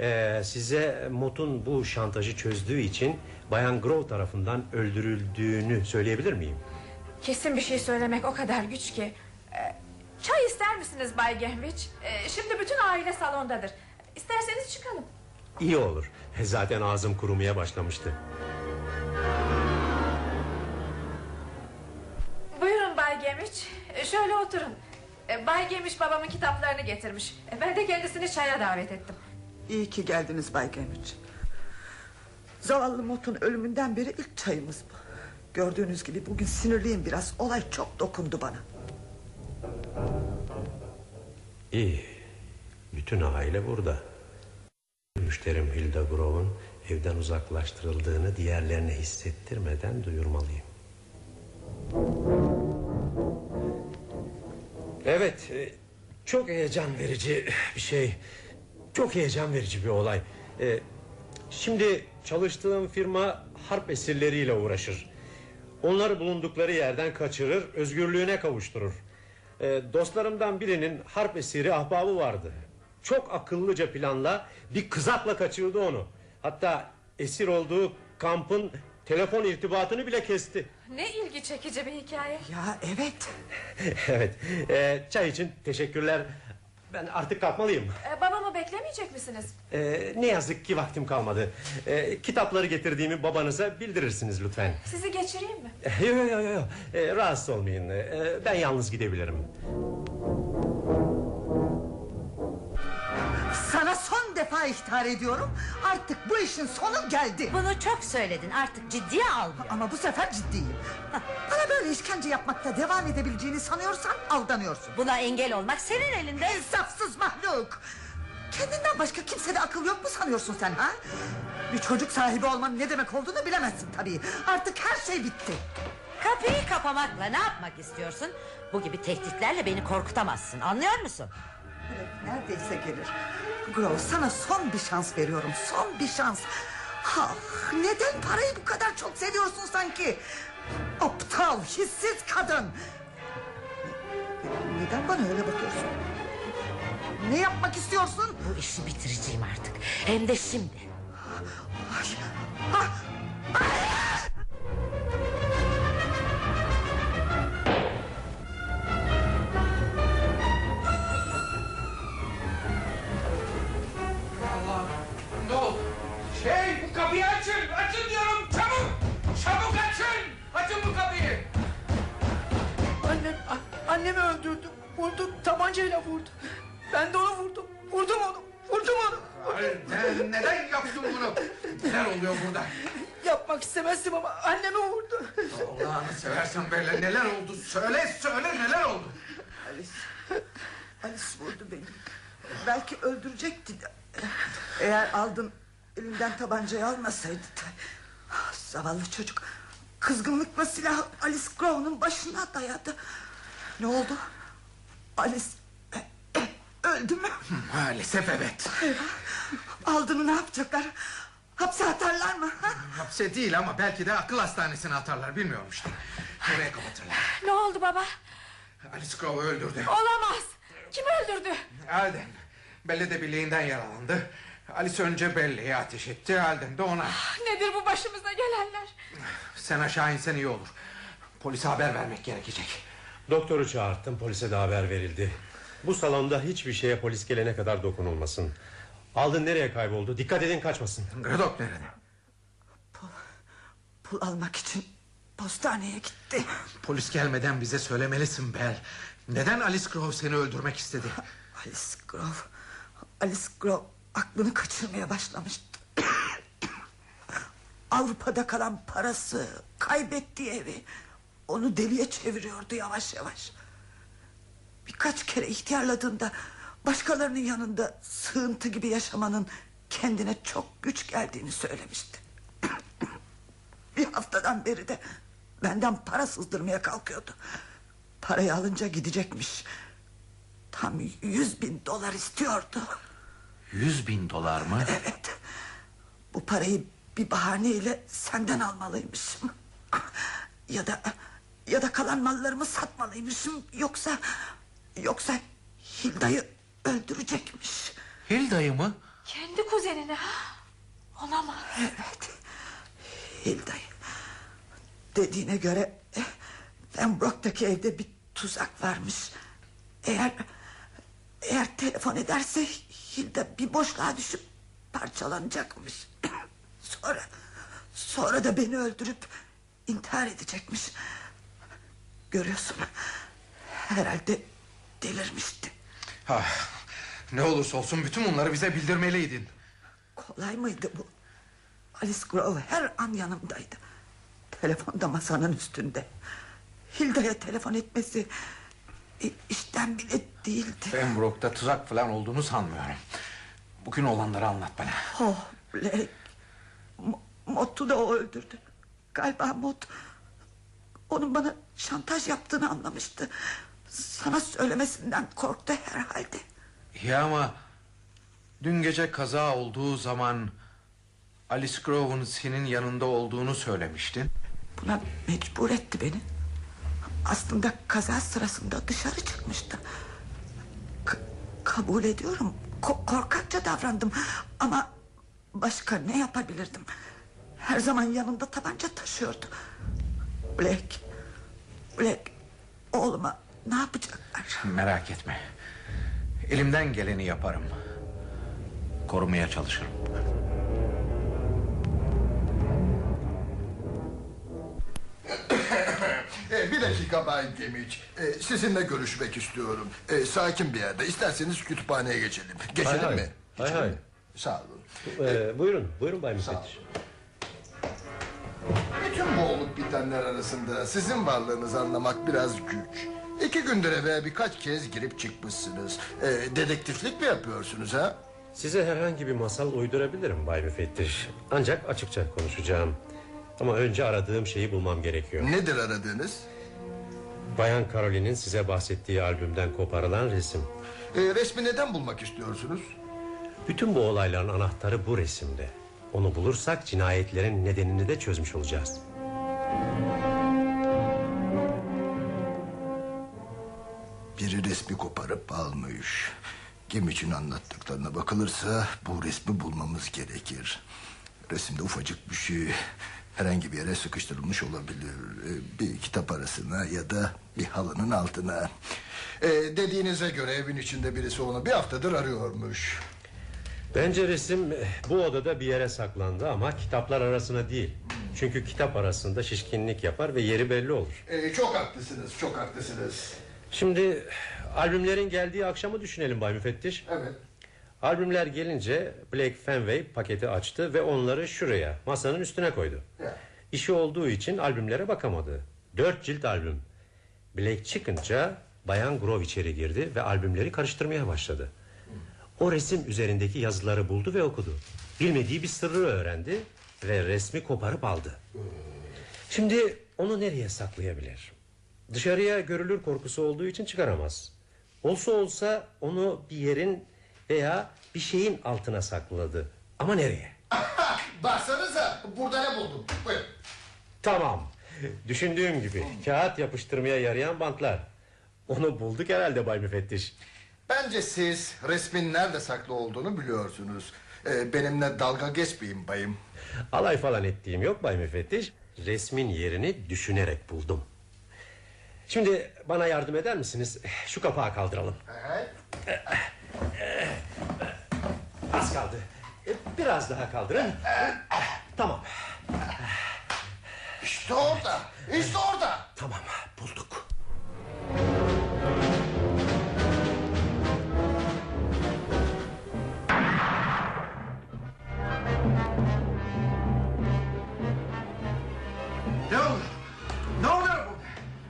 e, size Mot'un bu şantajı çözdüğü için Bayan Grove tarafından öldürüldüğünü söyleyebilir miyim? kesin bir şey söylemek o kadar güç ki. E, çay ister misiniz Bay Genviç? E, şimdi bütün aile salondadır. İsterseniz çıkalım. İyi olur. Zaten ağzım kurumaya başlamıştı. Bay Gemiç. E, Şöyle oturun. E, Bay Gemiç babamın kitaplarını getirmiş. E, Ben de kendisini çaya davet ettim. İyi ki geldiniz Bay Gemiç. Zavallı Mot'un ölümünden beri ilk çayımız bu. Gördüğünüz gibi bugün sinirliyim biraz. Olay çok dokundu bana. İyi. Bütün aile burada. Müşterim Hilda Grove'un evden uzaklaştırıldığını diğerlerine hissettirmeden duyurmalıyım. Evet, e, çok heyecan verici bir şey. Çok heyecan verici bir olay. E, Şimdi çalıştığım firma harp esirleriyle uğraşır. Onları bulundukları yerden kaçırır, özgürlüğüne kavuşturur. E, Dostlarımdan birinin harp esiri ahbabı vardı. Çok akıllıca planla bir kızakla kaçırdı onu. Hatta esir olduğu kampın telefon irtibatını bile kesti. Ne ilgi çekici bir hikaye. Ya evet. evet, e, çay için teşekkürler. Ben artık kalkmalıyım. E, babamı beklemeyecek misiniz? E, ne yazık ki vaktim kalmadı. E, kitapları getirdiğimi babanıza bildirirsiniz lütfen. Sizi geçireyim mi? Yok yok yok. Yo. E, rahatsız olmayın. E, ben yalnız gidebilirim. Defa ihtar ediyorum. Artık bu işin sonu geldi. Bunu çok söyledin artık ciddiye almıyor. Ama bu sefer ciddiyim. Bana böyle işkence yapmakta devam edebileceğini sanıyorsan aldanıyorsun. Buna engel olmak senin elinde. İnsafsız mahluk. Kendinden başka kimsede akıl yok mu sanıyorsun sen ha? Bir çocuk sahibi olmanın ne demek olduğunu bilemezsin tabii. Artık her şey bitti. Kapıyı kapamakla ne yapmak istiyorsun? Bu gibi tehditlerle beni korkutamazsın anlıyor musun? Neredeyse gelir. Grove sana son bir şans veriyorum. Son bir şans. Ah, neden parayı bu kadar çok seviyorsun sanki? Aptal, hissiz kadın. Neden bana öyle bakıyorsun? Ne yapmak istiyorsun? Bu işi bitireceğim artık. Hem de şimdi. Ne açın. Bu kapıyı. Annem, a- annemi öldürdü. Vurdu, tabancayla vurdu. Ben de onu vurdum. Vurdum onu, vurdum onu. Neden, neden yaptın bunu? Neler oluyor burada? Yapmak istemezdim ama annemi vurdu. Allah'ını seversen böyle neler oldu? Söyle söyle neler oldu? Alice, Alice vurdu beni. Belki öldürecekti. de. Eğer aldın elinden tabancayı almasaydı. da. Ah, Zavallı çocuk. Kızgınlıkla silahı Alice Grove'un başına dayadı. Ne oldu? Alice e, e, öldü mü? Maalesef evet. Aldığını ne yapacaklar? Hapse atarlar mı? ha? Hapse değil ama belki de akıl hastanesine atarlar bilmiyorum işte. Oraya kapatırlar. Ne oldu baba? Alice Grove'u öldürdü. Olamaz. Kim öldürdü? Alden. Belle de bileğinden yaralandı. Alice önce Belle'ye ateş etti. Alden de ona. Nedir bu başımıza gelenler? Sen aşağı insen iyi olur. Polise haber vermek gerekecek. Doktoru çağırttım polise de haber verildi. Bu salonda hiçbir şeye polis gelene kadar dokunulmasın. Aldın nereye kayboldu? Dikkat edin kaçmasın. Gradok nerede? Pul almak için postaneye gitti. Polis gelmeden bize söylemelisin Bel. Neden Alice Grove seni öldürmek istedi? Alice Grove, Alice Grove aklını kaçırmaya başlamıştı. Avrupa'da kalan parası, kaybettiği evi onu deliye çeviriyordu yavaş yavaş. Birkaç kere ihtiyarladığında başkalarının yanında sığıntı gibi yaşamanın kendine çok güç geldiğini söylemişti. Bir haftadan beri de benden para sızdırmaya kalkıyordu. Parayı alınca gidecekmiş. Tam yüz bin dolar istiyordu. Yüz bin dolar mı? Evet. Bu parayı bir bahaneyle senden almalıymışım. Ya da ya da kalan mallarımı satmalıymışım. Yoksa yoksa Hilda'yı öldürecekmiş. Hilda'yı mı? Kendi kuzenine ha? Olamaz. Evet. Hilda'yı. Dediğine göre Pembroke'daki evde bir tuzak varmış. Eğer eğer telefon ederse Hilda bir boşluğa düşüp parçalanacakmış. sonra sonra da beni öldürüp intihar edecekmiş. Görüyorsun. Herhalde delirmişti. Ah, ne olursa olsun bütün bunları bize bildirmeliydin. Kolay mıydı bu? Alice Grove her an yanımdaydı. Telefon da masanın üstünde. Hilda'ya telefon etmesi işten bile değildi. Pembroke'da tuzak falan olduğunu sanmıyorum. Bugün olanları anlat bana. Oh Blake. Mo- Mott'u da o öldürdü. Galiba Mott... ...onun bana şantaj yaptığını anlamıştı. Sana söylemesinden korktu herhalde. Ya ama dün gece kaza olduğu zaman Alice Grove'un senin yanında olduğunu söylemiştin. Buna mecbur etti beni. Aslında kaza sırasında dışarı çıkmıştı. K- kabul ediyorum. Ko- korkakça davrandım. Ama başka ne yapabilirdim? Her zaman yanında tabanca taşıyordu. Black, Black, oğluma ne yapacaklar? Merak etme. Elimden geleni yaparım. Korumaya çalışırım. E, bir dakika Bay Gemiç. E, sizinle görüşmek istiyorum. E, sakin bir yerde. İsterseniz kütüphaneye geçelim. Geçelim Hay mi? Hay hay. Sağ olun. Ee, buyurun, buyurun Bay Müfettiş. Bütün bu olup bitenler arasında sizin varlığınızı anlamak biraz güç. İki gündür eve birkaç kez girip çıkmışsınız. Ee, dedektiflik mi yapıyorsunuz ha? Size herhangi bir masal uydurabilirim Bay Müfettiş. Ancak açıkça konuşacağım. Ama önce aradığım şeyi bulmam gerekiyor. Nedir aradığınız? Bayan Caroline'in size bahsettiği albümden koparılan resim. Ee, resmi neden bulmak istiyorsunuz? Bütün bu olayların anahtarı bu resimde. Onu bulursak cinayetlerin nedenini de çözmüş olacağız. Biri resmi koparıp almış. Gem için anlattıklarına bakılırsa bu resmi bulmamız gerekir. Resimde ufacık bir şey herhangi bir yere sıkıştırılmış olabilir. Ee, Bir kitap arasına ya da bir halının altına. Ee, dediğinize göre evin içinde birisi onu bir haftadır arıyormuş. Bence resim eh, bu odada bir yere saklandı ama kitaplar arasına değil. Çünkü kitap arasında şişkinlik yapar ve yeri belli olur. Ee, çok haklısınız, çok haklısınız. Şimdi albümlerin geldiği akşamı düşünelim Bay Müfettiş. Evet. Albümler gelince Blake Fenway paketi açtı ve onları şuraya masanın üstüne koydu. İşi olduğu için albümlere bakamadı. Dört cilt albüm. Blake çıkınca Bayan Grove içeri girdi ve albümleri karıştırmaya başladı. O resim üzerindeki yazıları buldu ve okudu. Bilmediği bir sırrı öğrendi ve resmi koparıp aldı. Şimdi onu nereye saklayabilir? Dışarıya görülür korkusu olduğu için çıkaramaz. Olsa olsa onu bir yerin veya bir şeyin altına sakladı. Ama nereye? Baksanıza burada ne buldum. Buyurun. Tamam. Düşündüğüm gibi kağıt yapıştırmaya yarayan bantlar. Onu bulduk herhalde Bay Müfettiş. Bence siz resmin nerede saklı olduğunu biliyorsunuz. Ee, benimle dalga geçmeyin bayım. Alay falan ettiğim yok Bay Müfettiş. Resmin yerini düşünerek buldum. Şimdi bana yardım eder misiniz? Şu kapağı kaldıralım. Az kaldı. Biraz daha kaldırın. Tamam. İşte orada. İşte orada. Tamam bulduk. Ne olur? Ne oluyor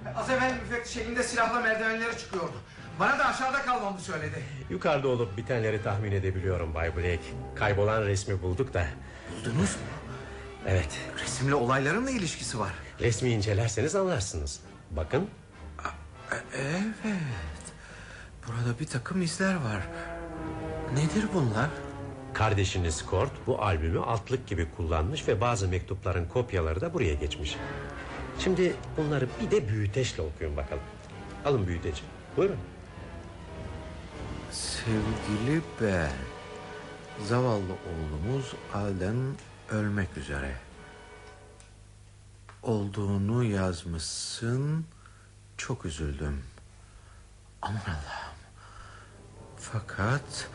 burada? Az evvel müfettiş elinde silahla merdivenlere çıkıyordu. Bana da aşağıda kalmamı söyledi. Yukarıda olup bitenleri tahmin edebiliyorum Bay Blake. Kaybolan resmi bulduk da. Buldunuz mu? Evet. Resimle olayların mı ilişkisi var? Resmi incelerseniz anlarsınız. Bakın. Evet. Burada bir takım izler var. Nedir bunlar? Kardeşiniz Kort bu albümü altlık gibi kullanmış ve bazı mektupların kopyaları da buraya geçmiş. Şimdi bunları bir de büyüteçle okuyun bakalım. Alın büyüteci. Buyurun. Sevgili Bel, zavallı oğlumuz Alden ölmek üzere. Olduğunu yazmışsın, çok üzüldüm. Aman Allah'ım. Fakat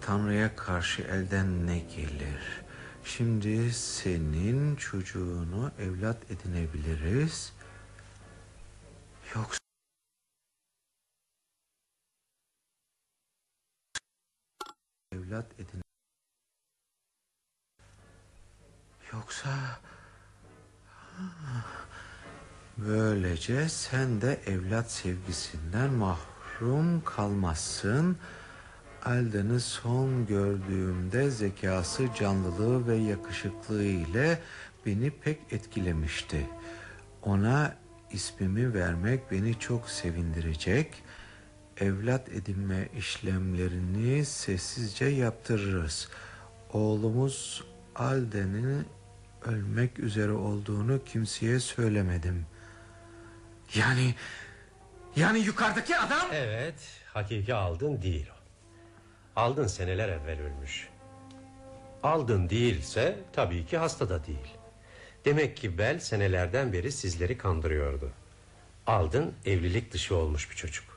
Tanrı'ya karşı elden ne gelir? Şimdi senin çocuğunu evlat edinebiliriz. Yoksa evlat edin. Yoksa böylece sen de evlat sevgisinden mahrum kalmazsın. Alden'i son gördüğümde zekası, canlılığı ve yakışıklığı ile beni pek etkilemişti. Ona ismimi vermek beni çok sevindirecek. Evlat edinme işlemlerini sessizce yaptırırız. Oğlumuz Alden'in ölmek üzere olduğunu kimseye söylemedim. Yani yani yukarıdaki adam Evet, hakiki aldın değil o. Aldın seneler evvel ölmüş. Aldın değilse tabii ki hasta da değil. Demek ki Bel senelerden beri sizleri kandırıyordu. Aldın evlilik dışı olmuş bir çocuk.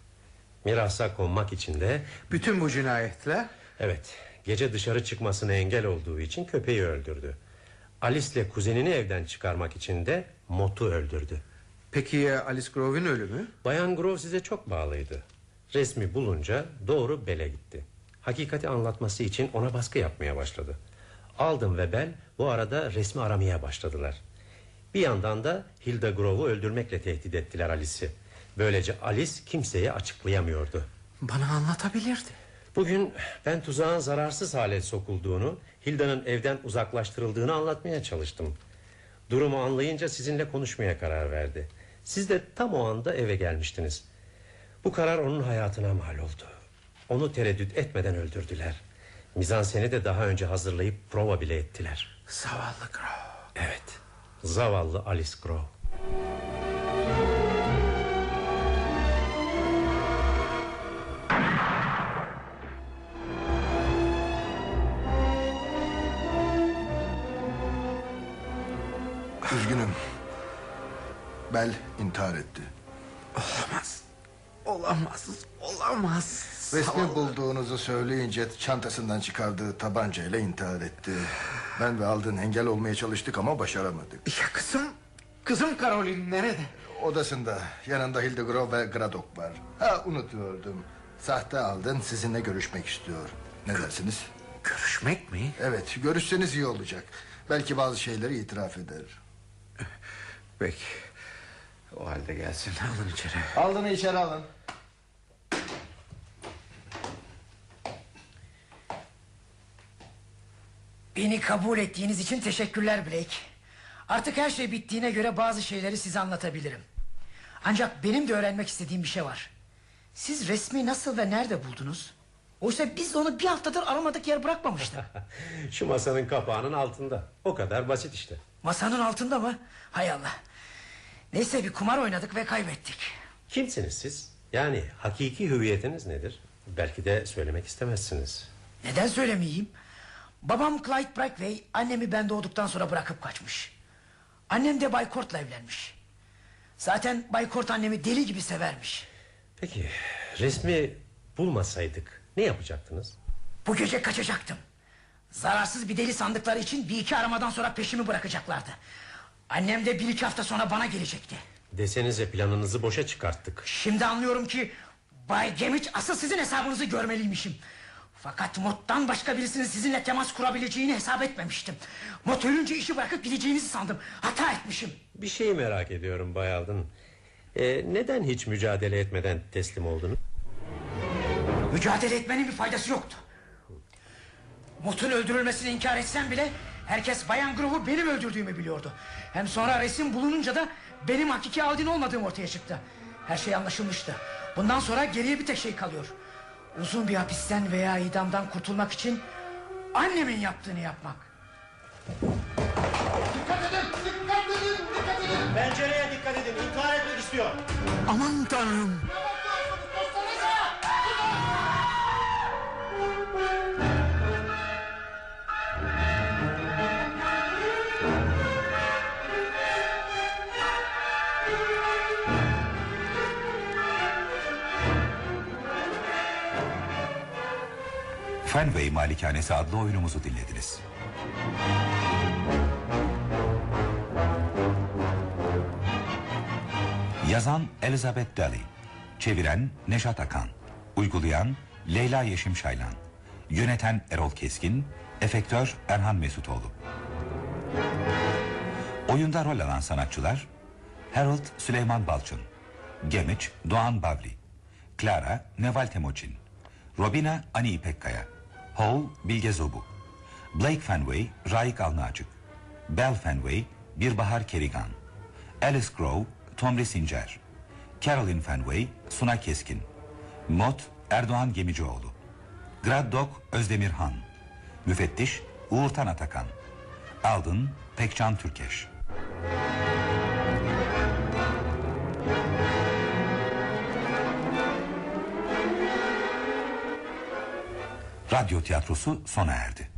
Mirasa konmak için de... Bütün bu cinayetler? Evet, gece dışarı çıkmasına engel olduğu için köpeği öldürdü. Alice'le kuzenini evden çıkarmak için de Mot'u öldürdü. Peki ya Alice Grove'in ölümü? Bayan Grove size çok bağlıydı. Resmi bulunca doğru Bel'e gitti. Hakikati anlatması için ona baskı yapmaya başladı. Aldım ve Bell bu arada resmi aramaya başladılar. Bir yandan da Hilda Grove'u öldürmekle tehdit ettiler Alice'i. Böylece Alice kimseye açıklayamıyordu. Bana anlatabilirdi. Bugün ben tuzağın zararsız hale sokulduğunu, Hilda'nın evden uzaklaştırıldığını anlatmaya çalıştım. Durumu anlayınca sizinle konuşmaya karar verdi. Siz de tam o anda eve gelmiştiniz. Bu karar onun hayatına mal oldu. Onu tereddüt etmeden öldürdüler. Mizanseni de daha önce hazırlayıp prova bile ettiler. Zavallı Grove. Evet. Zavallı Alice Grove. Bel intihar etti. Olamaz. Olamaz. Olamaz. Resmi bulduğunuzu söyleyince çantasından çıkardığı tabancayla intihar etti. Ben ve Aldın engel olmaya çalıştık ama başaramadık. Ya kızım, kızım Caroline nerede? Odasında yanında Hildegrove ve Gradok var. Ha unutuyordum. Sahte Aldın sizinle görüşmek istiyor. Ne dersiniz? Görüşmek mi? Evet görüşseniz iyi olacak. Belki bazı şeyleri itiraf eder. Peki. O halde gelsin alın içeri. Aldın'ı içeri alın. Beni kabul ettiğiniz için teşekkürler Blake. Artık her şey bittiğine göre bazı şeyleri size anlatabilirim. Ancak benim de öğrenmek istediğim bir şey var. Siz resmi nasıl ve nerede buldunuz? Oysa biz onu bir haftadır aramadık yer bırakmamıştık. Şu masanın kapağının altında. O kadar basit işte. Masanın altında mı? Hay Allah. Neyse bir kumar oynadık ve kaybettik. Kimsiniz siz? Yani hakiki hüviyetiniz nedir? Belki de söylemek istemezsiniz. Neden söylemeyeyim? Babam Clyde Brackway annemi ben doğduktan sonra bırakıp kaçmış. Annem de Bay Kort'la evlenmiş. Zaten Bay Kort annemi deli gibi severmiş. Peki resmi bulmasaydık ne yapacaktınız? Bu gece kaçacaktım. Zararsız bir deli sandıkları için bir iki aramadan sonra peşimi bırakacaklardı. Annem de bir iki hafta sonra bana gelecekti. Desenize planınızı boşa çıkarttık. Şimdi anlıyorum ki Bay Gemiç asıl sizin hesabınızı görmeliymişim. Fakat Mot'tan başka birisinin sizinle temas kurabileceğini hesap etmemiştim. Mot ölünce işi bırakıp gideceğinizi sandım. Hata etmişim. Bir şeyi merak ediyorum Bay Aldın. Ee, neden hiç mücadele etmeden teslim oldunuz? Mücadele etmenin bir faydası yoktu. Mot'un öldürülmesini inkar etsem bile... ...herkes Bayan Grove'u benim öldürdüğümü biliyordu. Hem sonra resim bulununca da... ...benim hakiki Aldin olmadığım ortaya çıktı. Her şey anlaşılmıştı. Bundan sonra geriye bir tek şey kalıyor. Uzun bir hapisten veya idamdan kurtulmak için... ...annemin yaptığını yapmak. Dikkat edin, dikkat edin, dikkat edin. Pencereye dikkat edin, intihar etmek istiyor. Aman tanrım. Fenway Malikanesi adlı oyunumuzu dinlediniz. Yazan Elizabeth Daly Çeviren Neşat Akan Uygulayan Leyla Yeşim Şaylan Yöneten Erol Keskin Efektör Erhan Mesutoğlu Oyunda rol alan sanatçılar Harold Süleyman Balçın Gemiç Doğan Bavli Clara Neval Temoçin Robina Ani İpekkaya Hall Bilge Zobu. Blake Fenway Raik Alnacık. Belle Fenway Birbahar Kerigan. Alice Grove Tomri Sincer. Carolyn Fenway Suna Keskin. Mot Erdoğan Gemicioğlu. Graddok Özdemir Han. Müfettiş Uğurtan Atakan. Aldın Pekcan Türkeş Radyo tiyatrosu sona erdi.